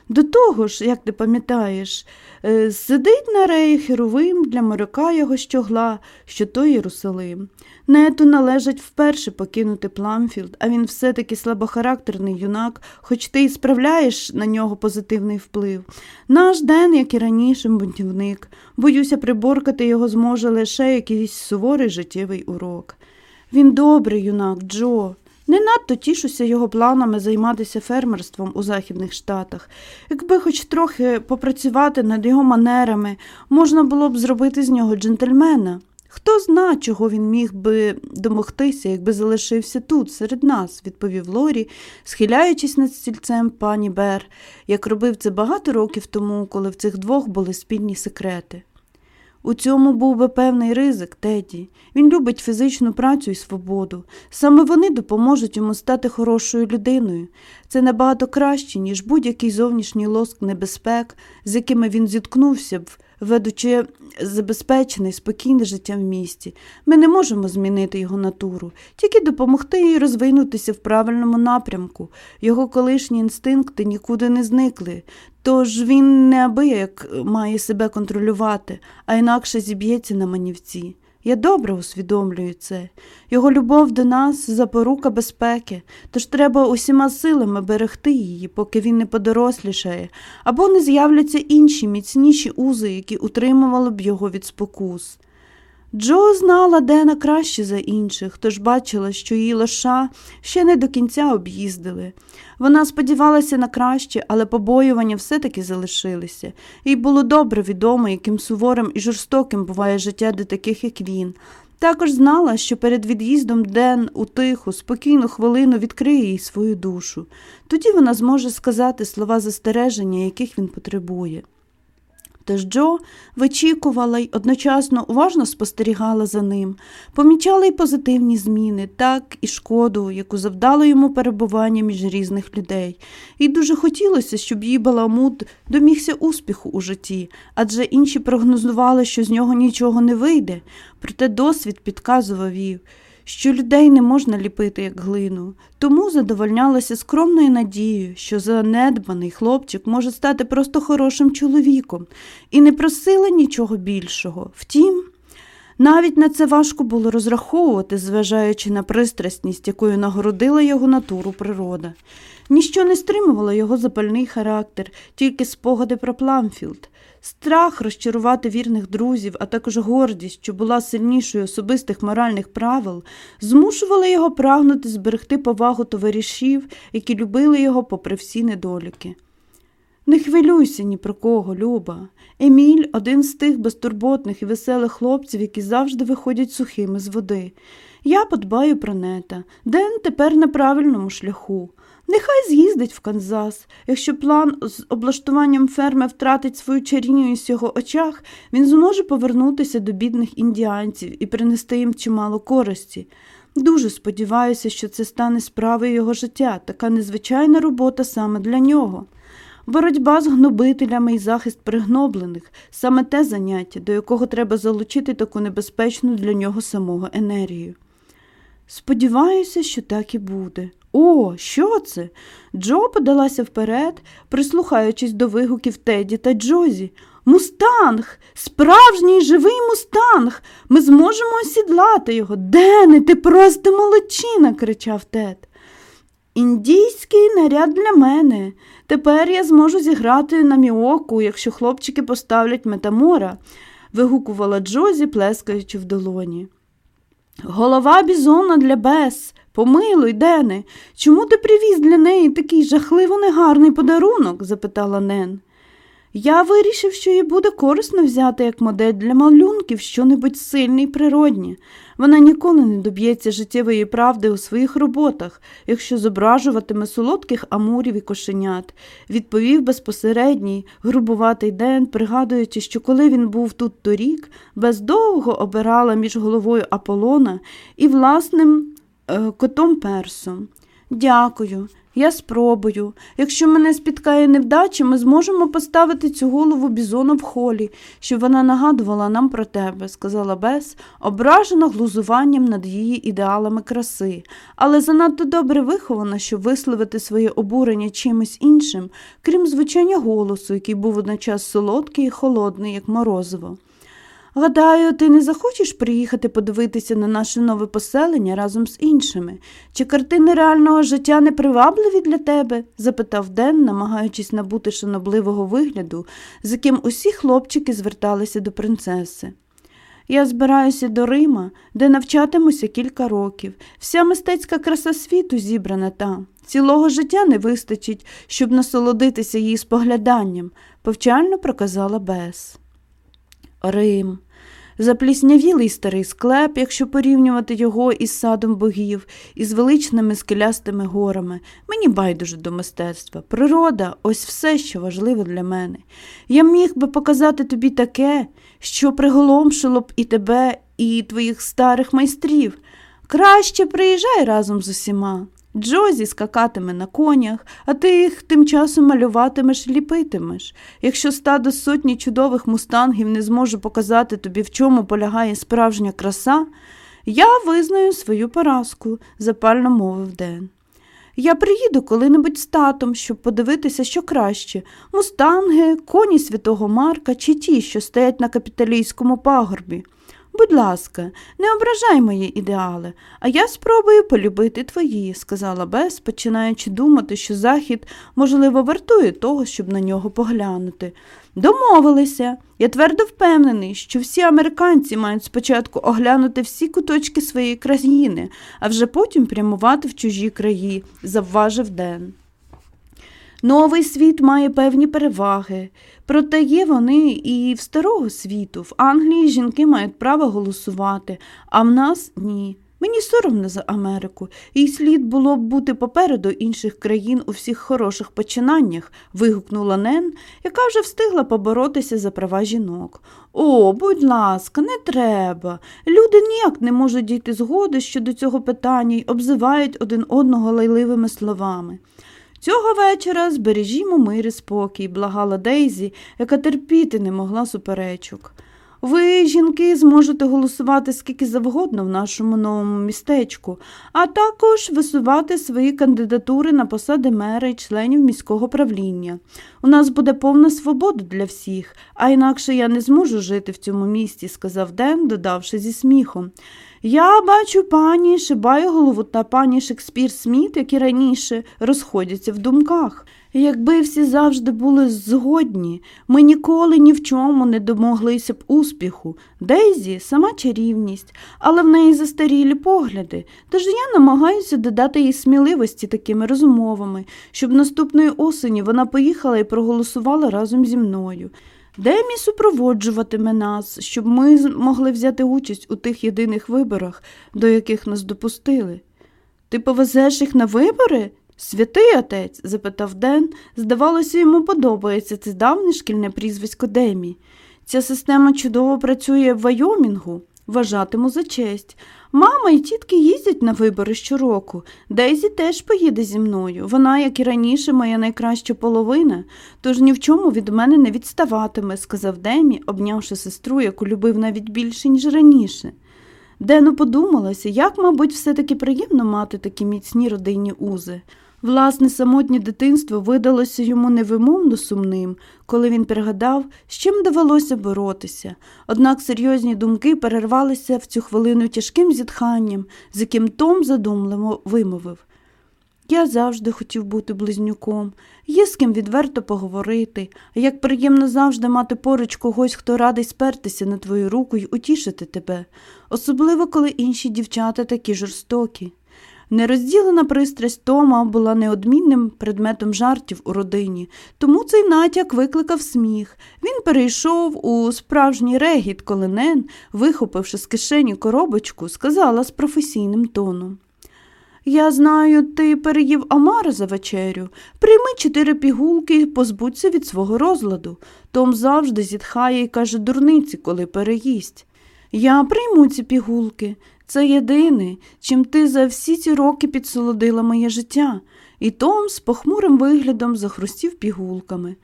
До того ж, як ти пам'ятаєш, е, сидить на реї херувим для моряка його щогла, що то Єрусалим. Нету належить вперше покинути Пламфілд, а він все-таки слабохарактерний юнак, хоч ти й справляєш на нього позитивний вплив. Наш Ден, як і раніше, бунтівник. Боюся, приборкати його зможе лише якийсь суворий життєвий урок. Він добрий юнак, Джо. Не надто тішуся його планами займатися фермерством у Західних Штатах. Якби хоч трохи попрацювати над його манерами, можна було б зробити з нього джентльмена. Хто зна, чого він міг би домогтися, якби залишився тут, серед нас, відповів Лорі, схиляючись над стільцем пані Бер, як робив це багато років тому, коли в цих двох були спільні секрети. У цьому був би певний ризик, Теді. Він любить фізичну працю і свободу. Саме вони допоможуть йому стати хорошою людиною. Це набагато краще, ніж будь-який зовнішній лоск небезпек, з якими він зіткнувся б, ведучи забезпечене і спокійне життя в місті. Ми не можемо змінити його натуру, тільки допомогти їй розвинутися в правильному напрямку. Його колишні інстинкти нікуди не зникли, тож він неабияк має себе контролювати, а інакше зіб'ється на манівці. Я добре усвідомлюю це. Його любов до нас запорука безпеки, тож треба усіма силами берегти її, поки він не подорослішає, або не з'являться інші міцніші узи, які утримували б його від спокус. Джо знала Дена краще за інших, тож бачила, що її лоша ще не до кінця об'їздили. Вона сподівалася на краще, але побоювання все-таки залишилися, їй було добре відомо, яким суворим і жорстоким буває життя до таких, як він. Також знала, що перед від'їздом Ден у тиху, спокійну хвилину відкриє їй свою душу. Тоді вона зможе сказати слова застереження, яких він потребує. Тож Джо вичікувала й одночасно уважно спостерігала за ним, помічала й позитивні зміни, так і шкоду, яку завдало йому перебування між різних людей. І дуже хотілося, щоб їй баламут домігся успіху у житті, адже інші прогнозували, що з нього нічого не вийде, проте досвід підказував їй, що людей не можна ліпити як глину, тому задовольнялася скромною надією, що занедбаний хлопчик може стати просто хорошим чоловіком, і не просила нічого більшого. Втім, навіть на це важко було розраховувати, зважаючи на пристрасність, якою нагородила його натуру природа. Ніщо не стримувало його запальний характер, тільки спогади про Пламфілд. Страх розчарувати вірних друзів, а також гордість, що була сильнішою особистих моральних правил, змушували його прагнути зберегти повагу товаришів, які любили його попри всі недоліки. Не хвилюйся ні про кого, Люба. Еміль один з тих безтурботних і веселих хлопців, які завжди виходять сухими з води. Я подбаю про нета. Ден тепер на правильному шляху. Нехай з'їздить в Канзас. Якщо план з облаштуванням ферми втратить свою чарівність в його очах, він зможе повернутися до бідних індіанців і принести їм чимало користі. Дуже сподіваюся, що це стане справою його життя, така незвичайна робота саме для нього. Боротьба з гнобителями і захист пригноблених саме те заняття, до якого треба залучити таку небезпечну для нього самого енергію. Сподіваюся, що так і буде. О, що це? Джо подалася вперед, прислухаючись до вигуків Теді та Джозі. Мустанг, справжній живий мустанг. Ми зможемо осідлати його. Дене, ти просто молодчина, кричав Тед. Індійський наряд для мене. Тепер я зможу зіграти на міоку, якщо хлопчики поставлять метамора, вигукувала Джозі, плескаючи в долоні. Голова бізона для Бес. Помилуй, Дене, чому ти привіз для неї такий жахливо негарний подарунок? запитала Нен. Я вирішив, що їй буде корисно взяти як модель для малюнків щонебудь сильне і природнє. Вона ніколи не доб'ється життєвої правди у своїх роботах, якщо зображуватиме солодких амурів і кошенят, відповів безпосередній, грубуватий Ден, пригадуючи, що коли він був тут торік, бездовго обирала між головою Аполлона і власним е, котом персом. Дякую. Я спробую. Якщо мене спіткає невдача, ми зможемо поставити цю голову бізону в холі, щоб вона нагадувала нам про тебе, сказала Бес, ображена глузуванням над її ідеалами краси, але занадто добре вихована, щоб висловити своє обурення чимось іншим, крім звучання голосу, який був одночас солодкий і холодний, як морозиво. Гадаю, ти не захочеш приїхати подивитися на наше нове поселення разом з іншими. Чи картини реального життя не привабливі для тебе? запитав Ден, намагаючись набути шанобливого вигляду, з яким усі хлопчики зверталися до принцеси. Я збираюся до Рима, де навчатимуся кілька років. Вся мистецька краса світу зібрана там. Цілого життя не вистачить, щоб насолодитися її спогляданням, повчально проказала Бес. Рим. Запліснявілий старий склеп, якщо порівнювати його із садом богів, із величними скелястими горами. Мені байдуже до мистецтва. Природа ось все, що важливо для мене. Я міг би показати тобі таке, що приголомшило б і тебе, і твоїх старих майстрів. Краще приїжджай разом з усіма. Джозі скакатиме на конях, а ти їх тим часом малюватимеш і ліпитимеш. Якщо стадо сотні чудових мустангів не зможе показати тобі, в чому полягає справжня краса, я визнаю свою поразку, запально мовив Ден. Я приїду коли-небудь з татом, щоб подивитися, що краще мустанги, коні святого Марка чи ті, що стоять на капіталійському пагорбі. Будь ласка, не ображай мої ідеали, а я спробую полюбити твої, сказала Бес, починаючи думати, що захід, можливо, вартує того, щоб на нього поглянути. Домовилися. Я твердо впевнений, що всі американці мають спочатку оглянути всі куточки своєї країни, а вже потім прямувати в чужі краї, завважив Ден. Новий світ має певні переваги, проте є вони і в старого світу. В Англії жінки мають право голосувати, а в нас ні. Мені соромно за Америку, їй слід було б бути попереду інших країн у всіх хороших починаннях, вигукнула Нен, яка вже встигла поборотися за права жінок. О, будь ласка, не треба. Люди ніяк не можуть дійти згоди щодо цього питання й обзивають один одного лайливими словами. Цього вечора збережімо мир і спокій, благала Дейзі, яка терпіти не могла суперечок. Ви, жінки, зможете голосувати скільки завгодно в нашому новому містечку, а також висувати свої кандидатури на посади мера і членів міського правління. У нас буде повна свобода для всіх, а інакше я не зможу жити в цьому місті, сказав Ден, додавши зі сміхом. Я бачу пані Шибайголову та пані Шекспір Сміт, які раніше розходяться в думках. Якби всі завжди були згодні, ми ніколи ні в чому не домоглися б успіху. Дейзі сама чарівність, але в неї застарілі погляди, тож я намагаюся додати їй сміливості такими розмовами, щоб наступної осені вона поїхала і проголосувала разом зі мною. Демі супроводжуватиме нас, щоб ми могли взяти участь у тих єдиних виборах, до яких нас допустили. Ти повезеш їх на вибори? Святий отець? запитав Ден. Здавалося, йому подобається це давнє шкільне прізвисько Демі. Ця система чудово працює в Вайомінгу, вважатиму за честь. Мама і тітки їздять на вибори щороку. Дейзі теж поїде зі мною. Вона, як і раніше, моя найкраща половина, тож ні в чому від мене не відставатиме, сказав Демі, обнявши сестру, яку любив навіть більше, ніж раніше. Дену подумалося, як, мабуть, все-таки приємно мати такі міцні родинні узи. Власне, самотнє дитинство видалося йому невимовно сумним, коли він пригадав, з чим довелося боротися. Однак серйозні думки перервалися в цю хвилину тяжким зітханням, з яким Том задумливо вимовив. Я завжди хотів бути близнюком, є з ким відверто поговорити, а як приємно завжди мати поруч когось, хто радий спертися на твою руку і утішити тебе, особливо коли інші дівчата такі жорстокі. Нерозділена пристрасть Тома була неодмінним предметом жартів у родині, тому цей натяк викликав сміх. Він перейшов у справжній регіт, коли Нен, вихопивши з кишені коробочку, сказала з професійним тоном. Я знаю, ти переїв Амара за вечерю. Прийми чотири пігулки і позбудься від свого розладу. Том завжди зітхає і каже дурниці, коли переїсть. Я прийму ці пігулки. Це єдине, чим ти за всі ці роки підсолодила моє життя, і Том з похмурим виглядом захрустів пігулками.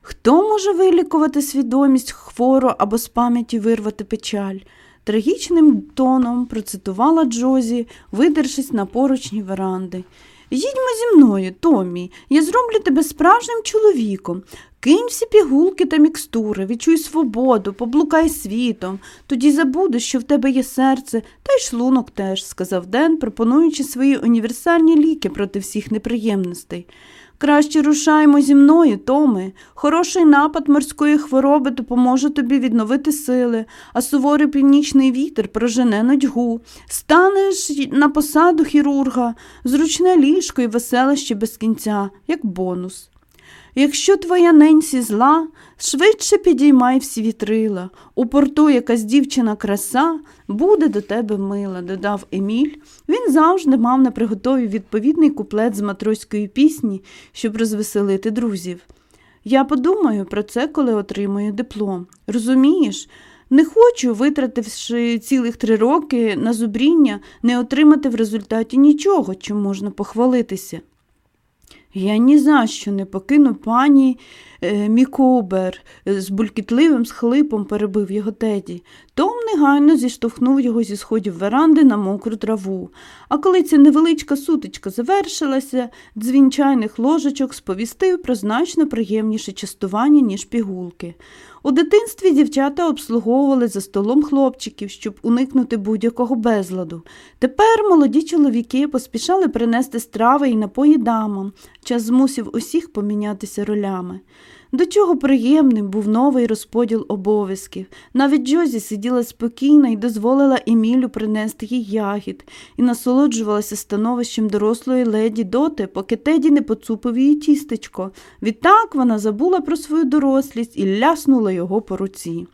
Хто може вилікувати свідомість хвору або з пам'яті вирвати печаль? Трагічним тоном процитувала Джозі, видершись на поручні веранди. Їдьмо зі мною, Томі, я зроблю тебе справжнім чоловіком. Кинь всі пігулки та мікстури, відчуй свободу, поблукай світом, тоді забудеш, що в тебе є серце, та й шлунок теж, сказав Ден, пропонуючи свої універсальні ліки проти всіх неприємностей. Краще рушаймо зі мною, Томе. Хороший напад морської хвороби допоможе тобі відновити сили, а суворий північний вітер прожене нудьгу. Станеш на посаду хірурга, зручне ліжко і веселище без кінця, як бонус. Якщо твоя ненсі зла, швидше підіймай всі вітрила. У порту якась дівчина краса буде до тебе мила, додав Еміль. Він завжди мав на приготові відповідний куплет з матроської пісні, щоб розвеселити друзів. Я подумаю про це, коли отримаю диплом. Розумієш? Не хочу, витративши цілих три роки на зубріння, не отримати в результаті нічого, чим можна похвалитися. Я ні за що не покину пані е, Мікобер, з булькітливим схлипом перебив його теді. Том негайно зіштовхнув його зі сходів веранди на мокру траву. А коли ця невеличка сутичка завершилася, дзвінчайних ложечок сповістив про значно приємніше частування, ніж пігулки. У дитинстві дівчата обслуговували за столом хлопчиків, щоб уникнути будь-якого безладу. Тепер молоді чоловіки поспішали принести страви і напої дамам. Час змусив усіх помінятися ролями. До чого приємним був новий розподіл обов'язків. Навіть Джозі сиділа спокійно і дозволила Емілю принести їй ягід і насолоджувалася становищем дорослої леді доти, поки Теді не поцупив її тістечко. Відтак вона забула про свою дорослість і ляснула його по руці.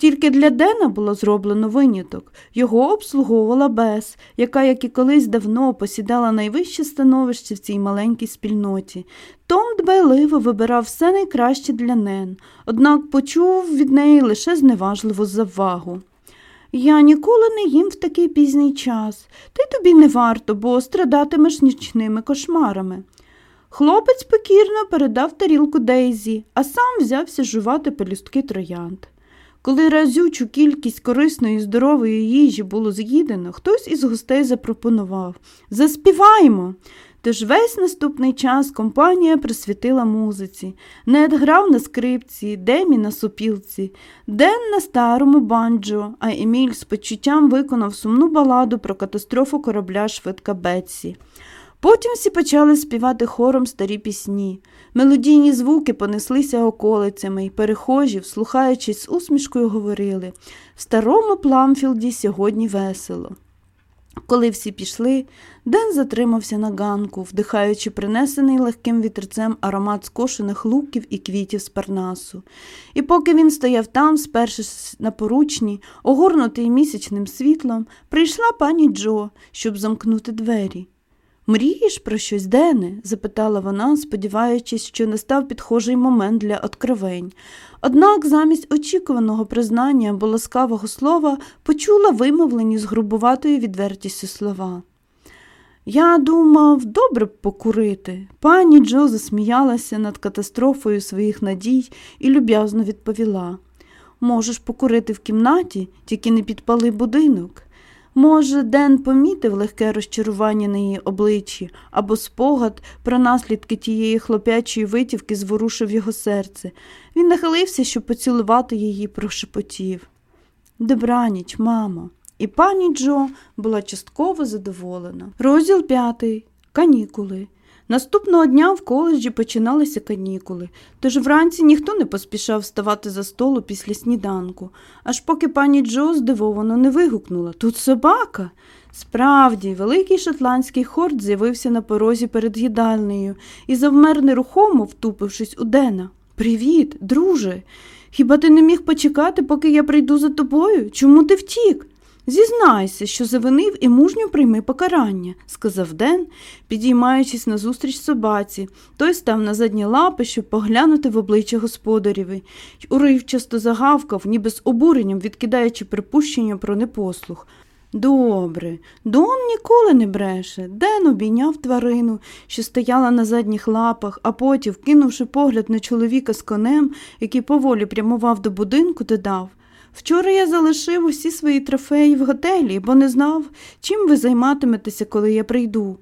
Тільки для Дена було зроблено виняток. Його обслуговувала Бес, яка, як і колись давно, посідала найвище становище в цій маленькій спільноті. Том дбайливо вибирав все найкраще для Нен, однак почув від неї лише зневажливу завагу. Я ніколи не їм в такий пізній час, та й тобі не варто, бо страдатимеш нічними кошмарами. Хлопець покірно передав тарілку Дейзі, а сам взявся жувати пелюстки троянд. Коли разючу кількість корисної і здорової їжі було з'їдено, хтось із гостей запропонував Заспіваємо. Тож весь наступний час компанія присвятила музиці. Нед грав на скрипці, Демі на сопілці, Ден на старому банджо, а Еміль з почуттям виконав сумну баладу про катастрофу корабля швидка Бетсі. Потім всі почали співати хором старі пісні. Мелодійні звуки понеслися околицями, і перехожі, вслухаючись з усмішкою, говорили в старому Пламфілді сьогодні весело. Коли всі пішли, Ден затримався на ганку, вдихаючи принесений легким вітерцем аромат скошених луків і квітів з парнасу. І поки він стояв там, спершись на поручні, огорнутий місячним світлом, прийшла пані Джо, щоб замкнути двері. Мрієш про щось, Дене? запитала вона, сподіваючись, що настав підхожий момент для откровень. Однак замість очікуваного признання або ласкавого слова почула вимовлені з грубуватою відвертістю слова. Я думав, добре б покурити. Пані Джо засміялася над катастрофою своїх надій і люб'язно відповіла Можеш покурити в кімнаті, тільки не підпали будинок. Може, Ден помітив легке розчарування на її обличчі або спогад про наслідки тієї хлопячої витівки зворушив його серце. Він нахилився, щоб поцілувати її, прошепотів. Добраніч, мамо. І пані Джо була частково задоволена. Розділ п'ятий. Канікули. Наступного дня в коледжі починалися канікули, тож вранці ніхто не поспішав вставати за столу після сніданку, аж поки пані Джо здивовано не вигукнула Тут собака. Справді, великий шотландський хорд з'явився на порозі перед їдальнею і завмер нерухомо, втупившись у Дена. Привіт, друже. Хіба ти не міг почекати, поки я прийду за тобою? Чому ти втік? Зізнайся, що завинив і мужньо прийми покарання, сказав Ден, підіймаючись назустріч собаці. Той став на задні лапи, щоб поглянути в обличчя господарєві, й уривчасто загавкав, ніби з обуренням відкидаючи припущення про непослух. Добре, Дон ніколи не бреше. Ден обійняв тварину, що стояла на задніх лапах, а потім, кинувши погляд на чоловіка з конем, який поволі прямував до будинку, додав Вчора я залишив усі свої трофеї в готелі, бо не знав, чим ви займатиметеся, коли я прийду.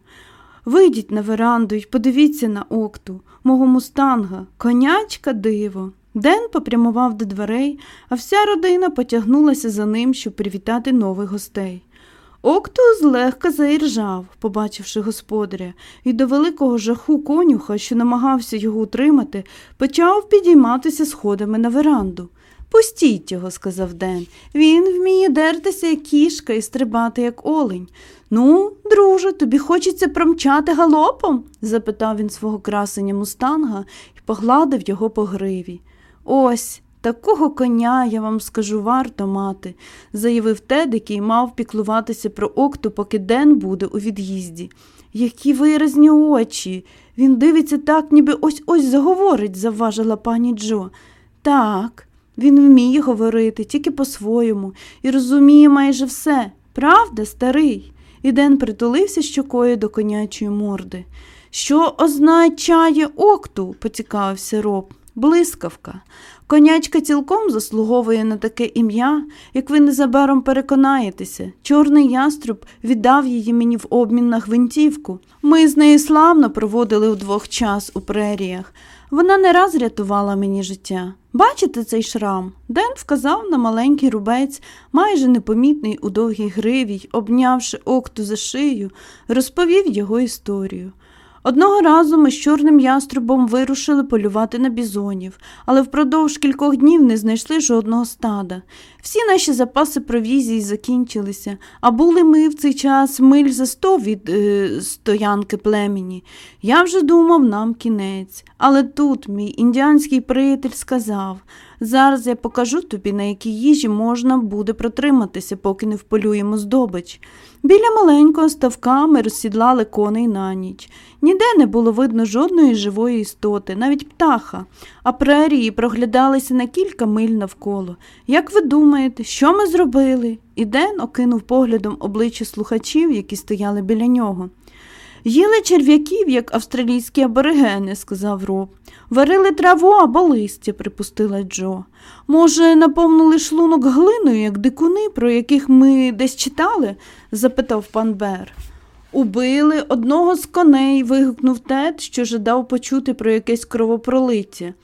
Вийдіть на веранду і подивіться на окту, мого мустанга, конячка диво. Ден попрямував до дверей, а вся родина потягнулася за ним, щоб привітати нових гостей. Окту злегка заіржав, побачивши господаря, і до великого жаху конюха, що намагався його утримати, почав підійматися сходами на веранду. Пустіть його, сказав Ден. Він вміє дертися, як кішка, і стрибати, як олень. Ну, друже, тобі хочеться промчати галопом? запитав він свого красення мустанга і погладив його по гриві. Ось. Такого коня, я вам скажу, варто мати, заявив Тед, який мав піклуватися про окту, поки Ден буде у від'їзді. Які виразні очі. Він дивиться так, ніби ось ось заговорить, завважила пані Джо. Так, він вміє говорити тільки по-своєму і розуміє майже все. Правда, старий? І Ден притулився щокою до конячої морди. Що означає окту? поцікавився роб. Блискавка. Конячка цілком заслуговує на таке ім'я, як ви незабаром переконаєтеся. Чорний яструб віддав її мені в обмін на гвинтівку. Ми з нею славно проводили удвох час у преріях. Вона не раз рятувала мені життя. Бачите цей шрам? Ден вказав на маленький рубець, майже непомітний у довгій гривій, обнявши окту за шию, розповів його історію. Одного разу ми з чорним яструбом вирушили полювати на бізонів, але впродовж кількох днів не знайшли жодного стада. Всі наші запаси провізії закінчилися, а були ми в цей час миль за сто від е, стоянки племені. Я вже думав нам кінець. Але тут мій індіанський приятель сказав зараз я покажу тобі, на якій їжі можна буде протриматися, поки не вполюємо здобич. Біля маленького ставка ми розсідлали коней на ніч. Ніде не було видно жодної живої істоти, навіть птаха, а прерії проглядалися на кілька миль навколо. Як ви думаєте, що ми зробили? І Ден окинув поглядом обличчя слухачів, які стояли біля нього. Їли черв'яків, як австралійські аборигени, сказав Роб. Варили траву або листя, припустила Джо. Може, наповнили шлунок глиною, як дикуни, про яких ми десь читали? запитав пан Бер. Убили одного з коней, вигукнув тед, що жадав почути про якесь кровопролиття.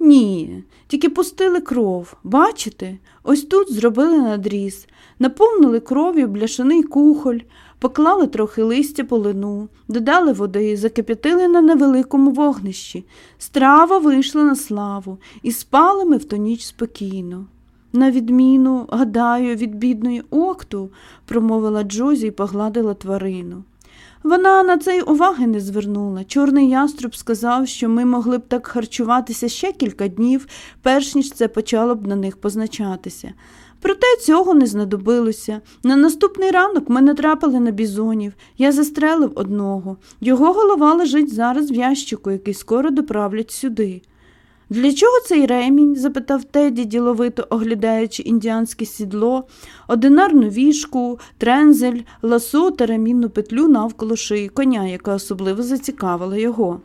Ні, тільки пустили кров. Бачите? Ось тут зробили надріз, наповнили кров'ю бляшаний кухоль, поклали трохи листя полину, додали води, закип'ятили на невеликому вогнищі. Страва вийшла на славу, і спали ми в ту ніч спокійно. На відміну, гадаю, від бідної окту, промовила Джозі і погладила тварину. Вона на це й уваги не звернула. Чорний яструб сказав, що ми могли б так харчуватися ще кілька днів, перш ніж це почало б на них позначатися. Проте цього не знадобилося. На наступний ранок ми натрапили на бізонів. Я застрелив одного. Його голова лежить зараз в ящику, який скоро доправлять сюди. Для чого цей ремінь? запитав Теді, діловито оглядаючи індіанське сідло, одинарну вішку, трензель, ласо та ремінну петлю навколо шиї коня, яка особливо зацікавила його.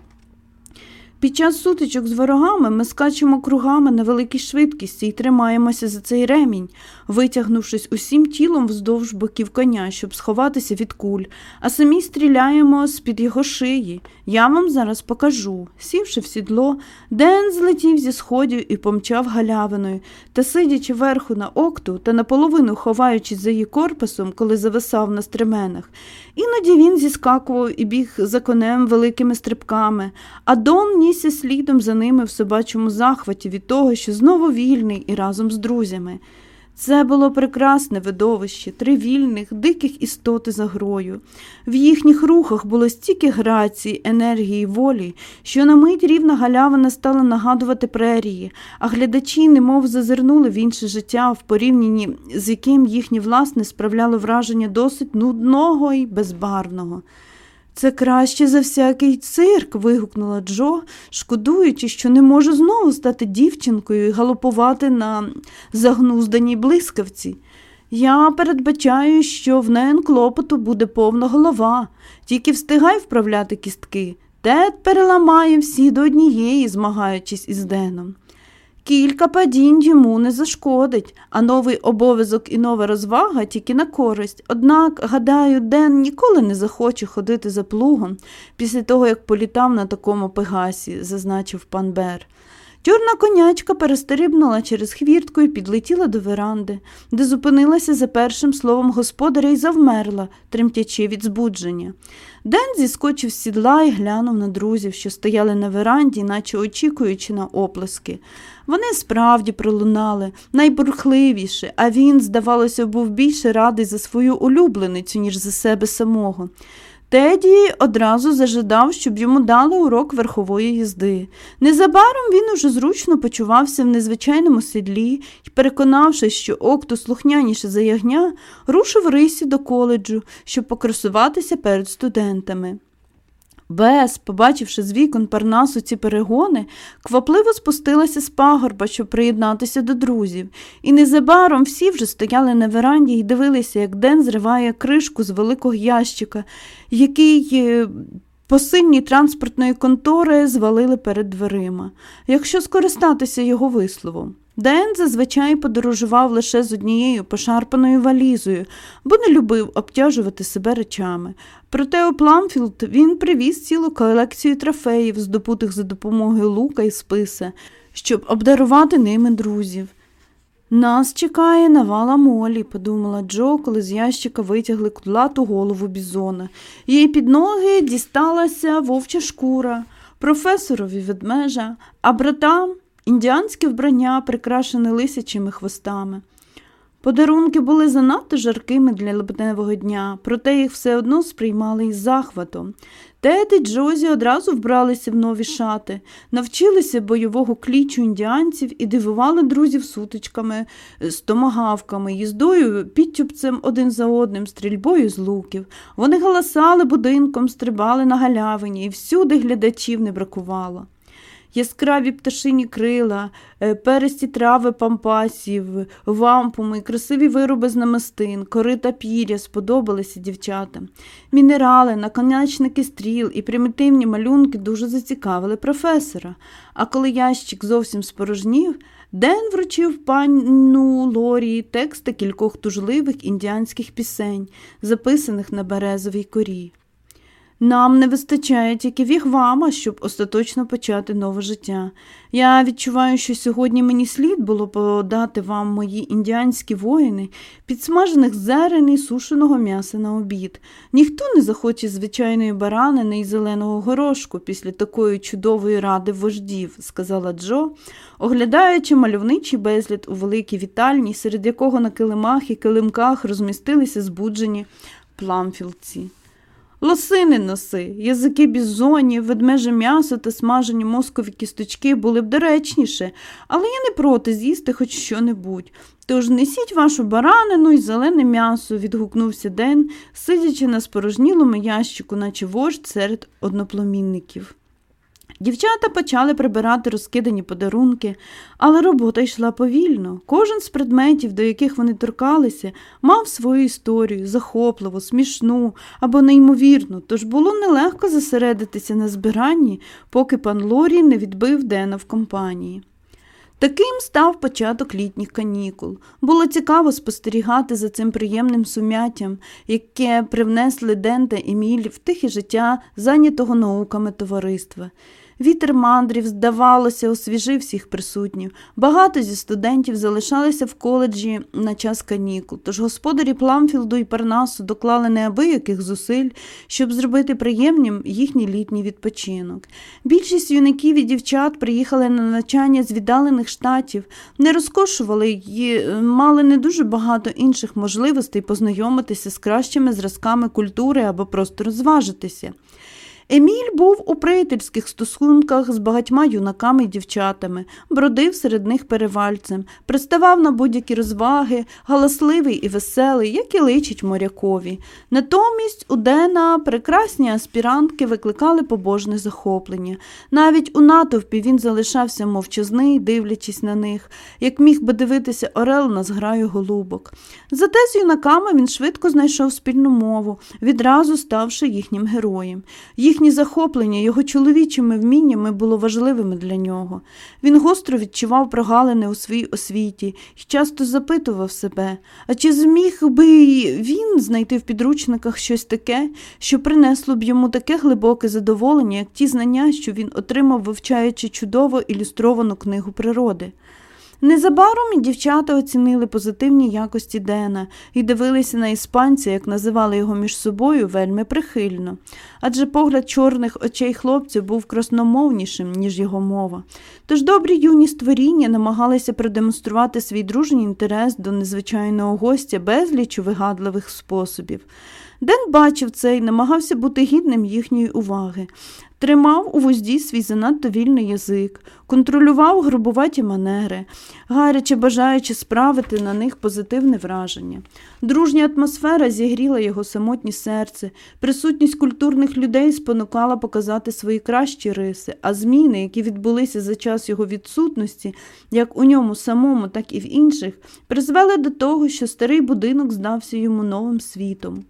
Під час сутичок з ворогами ми скачемо кругами на великій швидкісті і тримаємося за цей ремінь, витягнувшись усім тілом вздовж боків коня, щоб сховатися від куль, а самі стріляємо з-під його шиї. Я вам зараз покажу. Сівши в сідло, Ден злетів зі сходів і помчав галявиною, та, сидячи верху на окту та наполовину ховаючись за її корпусом, коли зависав на стременах, іноді він зіскакував і біг за конем великими стрибками, а Дон нісся слідом за ними в собачому захваті від того, що знову вільний і разом з друзями. Це було прекрасне видовище, три вільних, диких істоти за грою. В їхніх рухах було стільки грації, енергії, волі, що на мить рівна галявина стала нагадувати прерії, а глядачі немов зазирнули в інше життя, в порівнянні з яким їхнє власне справляло враження досить нудного і безбарвного. Це краще за всякий цирк. вигукнула Джо, шкодуючи, що не може знову стати дівчинкою і галопувати на загнузданій блискавці. Я передбачаю, що в неї клопоту буде повна голова, тільки встигай вправляти кістки. Тед переламає всі до однієї, змагаючись із Деном. Кілька падінь йому не зашкодить, а новий обов'язок і нова розвага тільки на користь. Однак, гадаю, Ден ніколи не захоче ходити за плугом після того, як політав на такому пегасі, зазначив пан Бер. Чорна конячка перестрибнула через хвіртку і підлетіла до веранди, де зупинилася за першим словом господаря і завмерла, тремтячи від збудження. Ден зіскочив з сідла і глянув на друзів, що стояли на веранді, наче очікуючи на оплески. Вони справді пролунали найбурхливіше, а він, здавалося, був більше радий за свою улюбленицю, ніж за себе самого. Теді одразу зажадав, щоб йому дали урок верхової їзди. Незабаром він уже зручно почувався в незвичайному сідлі і, переконавшись, що окту слухняніше за ягня, рушив рисі до коледжу, щоб покрасуватися перед студентами. Бес, побачивши з вікон Парнасу ці перегони, квапливо спустилася з пагорба, щоб приєднатися до друзів, і незабаром всі вже стояли на веранді і дивилися, як Ден зриває кришку з великого ящика, який е, посильні транспортної контори звалили перед дверима, якщо скористатися його висловом. Ден зазвичай подорожував лише з однією пошарпаною валізою, бо не любив обтяжувати себе речами. Проте у Пламфілд він привіз цілу колекцію трофеїв, здобутих за допомогою лука і списа, щоб обдарувати ними друзів. Нас чекає навала молі, подумала Джо, коли з ящика витягли кудлату голову бізона. Їй під ноги дісталася вовча шкура, професорові ведмежа, а братам індіанське вбрання, прикрашене лисячими хвостами. Подарунки були занадто жаркими для липневого дня, проте їх все одно сприймали із захватом. Тед і Джозі одразу вбралися в нові шати, навчилися бойового клічу індіанців і дивували друзів сутичками, з томагавками, їздою підтюбцем один за одним, стрільбою з луків. Вони галасали будинком, стрибали на галявині, і всюди глядачів не бракувало. Яскраві пташині крила, е, пересті трави пампасів, вампуми, красиві вироби з намистин, корита пір'я сподобалися дівчатам. Мінерали, наконечники стріл і примітивні малюнки дуже зацікавили професора. А коли ящик зовсім спорожнів, Ден вручив пану Лорі тексти кількох тужливих індіанських пісень, записаних на березовій корі. Нам не вистачає тільки вігвама, щоб остаточно почати нове життя. Я відчуваю, що сьогодні мені слід було подати вам мої індіанські воїни, підсмажених зерен і сушеного м'яса на обід. Ніхто не захоче звичайної баранини і зеленого горошку після такої чудової ради вождів, сказала Джо, оглядаючи мальовничий безліт у великій вітальні, серед якого на килимах і килимках розмістилися збуджені пламфілці. Лосини носи, язики бізонів, ведмеже м'ясо та смажені мозкові кісточки були б доречніше, але я не проти з'їсти хоч що-небудь. Тож несіть вашу баранину і зелене м'ясо, відгукнувся Ден, сидячи на спорожнілому ящику, наче вождь серед однопломінників. Дівчата почали прибирати розкидані подарунки, але робота йшла повільно. Кожен з предметів, до яких вони торкалися, мав свою історію, захопливу, смішну або неймовірну, тож було нелегко зосередитися на збиранні, поки пан Лорі не відбив Дена в компанії. Таким став початок літніх канікул. Було цікаво спостерігати за цим приємним сумяттям, яке привнесли Ден та Еміль в тихе життя зайнятого науками товариства. Вітер мандрів, здавалося, освіжив всіх присутніх. Багато зі студентів залишалися в коледжі на час канікул, тож господарі Пламфілду і Парнасу доклали неабияких зусиль, щоб зробити приємним їхній літній відпочинок. Більшість юнаків і дівчат приїхали на навчання з віддалених штатів, не розкошували і мали не дуже багато інших можливостей познайомитися з кращими зразками культури або просто розважитися. Еміль був у приятельських стосунках з багатьма юнаками й дівчатами, бродив серед них перевальцем, приставав на будь-які розваги, галасливий і веселий, як і личить морякові. Натомість у Дена прекрасні аспірантки викликали побожне захоплення. Навіть у натовпі він залишався мовчазний, дивлячись на них, як міг би дивитися Орел на зграю голубок. Зате з юнаками він швидко знайшов спільну мову, відразу ставши їхнім героєм. Їхні захоплення його чоловічими вміннями було важливими для нього. Він гостро відчував прогалини у своїй освіті і часто запитував себе, а чи зміг би він знайти в підручниках щось таке, що принесло б йому таке глибоке задоволення, як ті знання, що він отримав, вивчаючи чудово ілюстровану книгу природи. Незабаром дівчата оцінили позитивні якості Дена і дивилися на іспанця, як називали його між собою, вельми прихильно, адже погляд чорних очей хлопця був красномовнішим, ніж його мова. Тож добрі юні створіння намагалися продемонструвати свій дружній інтерес до незвичайного гостя безліч вигадливих способів. Ден бачив це і намагався бути гідним їхньої уваги. Тримав у вузді свій занадто вільний язик, контролював грубуваті манери, гаряче бажаючи справити на них позитивне враження. Дружня атмосфера зігріла його самотнє серце, присутність культурних людей спонукала показати свої кращі риси, а зміни, які відбулися за час його відсутності, як у ньому самому, так і в інших, призвели до того, що старий будинок здався йому новим світом.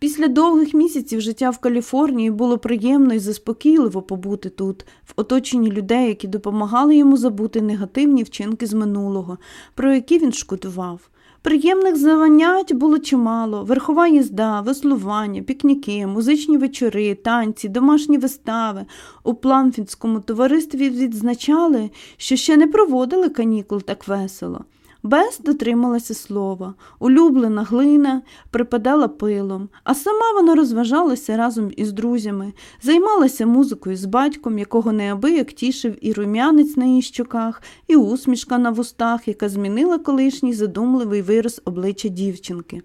Після довгих місяців життя в Каліфорнії було приємно і заспокійливо побути тут, в оточенні людей, які допомагали йому забути негативні вчинки з минулого, про які він шкодував. Приємних заванять було чимало: верхова їзда, веслування, пікніки, музичні вечори, танці, домашні вистави. У Пламфінському товаристві відзначали, що ще не проводили канікул так весело. Бес дотрималася слова, улюблена глина припадала пилом, а сама вона розважалася разом із друзями, займалася музикою з батьком, якого неабияк тішив і рум'янець на її щоках, і усмішка на вустах, яка змінила колишній задумливий вираз обличчя дівчинки.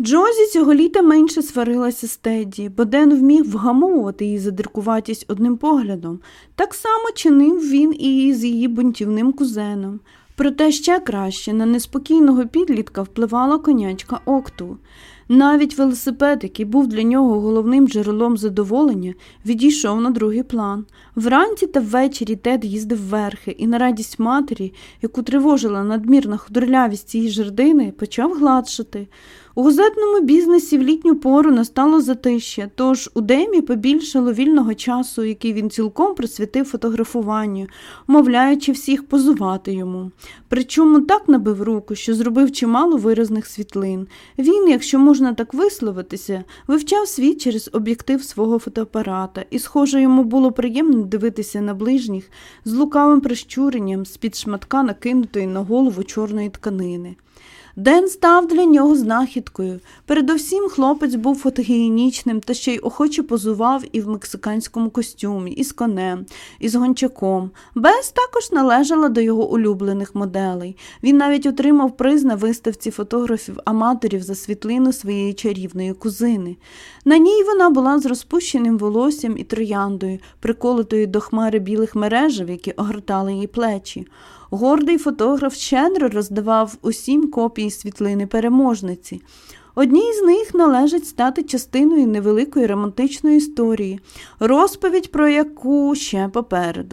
Джозі цього літа менше сварилася з Теді, бо Ден вміг вгамовувати її задиркуватість одним поглядом. Так само чинив він і з її бунтівним кузеном. Проте ще краще на неспокійного підлітка впливала конячка Окту. Навіть велосипед, який був для нього головним джерелом задоволення, відійшов на другий план. Вранці та ввечері Тед їздив верхи і на радість матері, яку тривожила надмірна худорлявість її жердини, почав гладшати. У газетному бізнесі в літню пору настало затище, тож у Демі побільшало вільного часу, який він цілком присвятив фотографуванню, мовляючи всіх позувати йому. Причому так набив руку, що зробив чимало виразних світлин. Він, якщо можна так висловитися, вивчав світ через об'єктив свого фотоапарата, і, схоже, йому було приємно дивитися на ближніх з лукавим прищуренням з-під шматка накинутої на голову чорної тканини. Ден став для нього знахідкою. Передовсім хлопець був фотогенічним та ще й охоче позував і в мексиканському костюмі, і з конем, і з гончаком. Бес також належала до його улюблених моделей. Він навіть отримав приз на виставці фотографів-аматорів за світлину своєї чарівної кузини. На ній вона була з розпущеним волоссям і трояндою, приколотою до хмари білих мережів, які огортали її плечі. Гордий фотограф щедро роздавав усім копії світлини переможниці. Одній з них належить стати частиною невеликої романтичної історії, розповідь про яку ще попереду.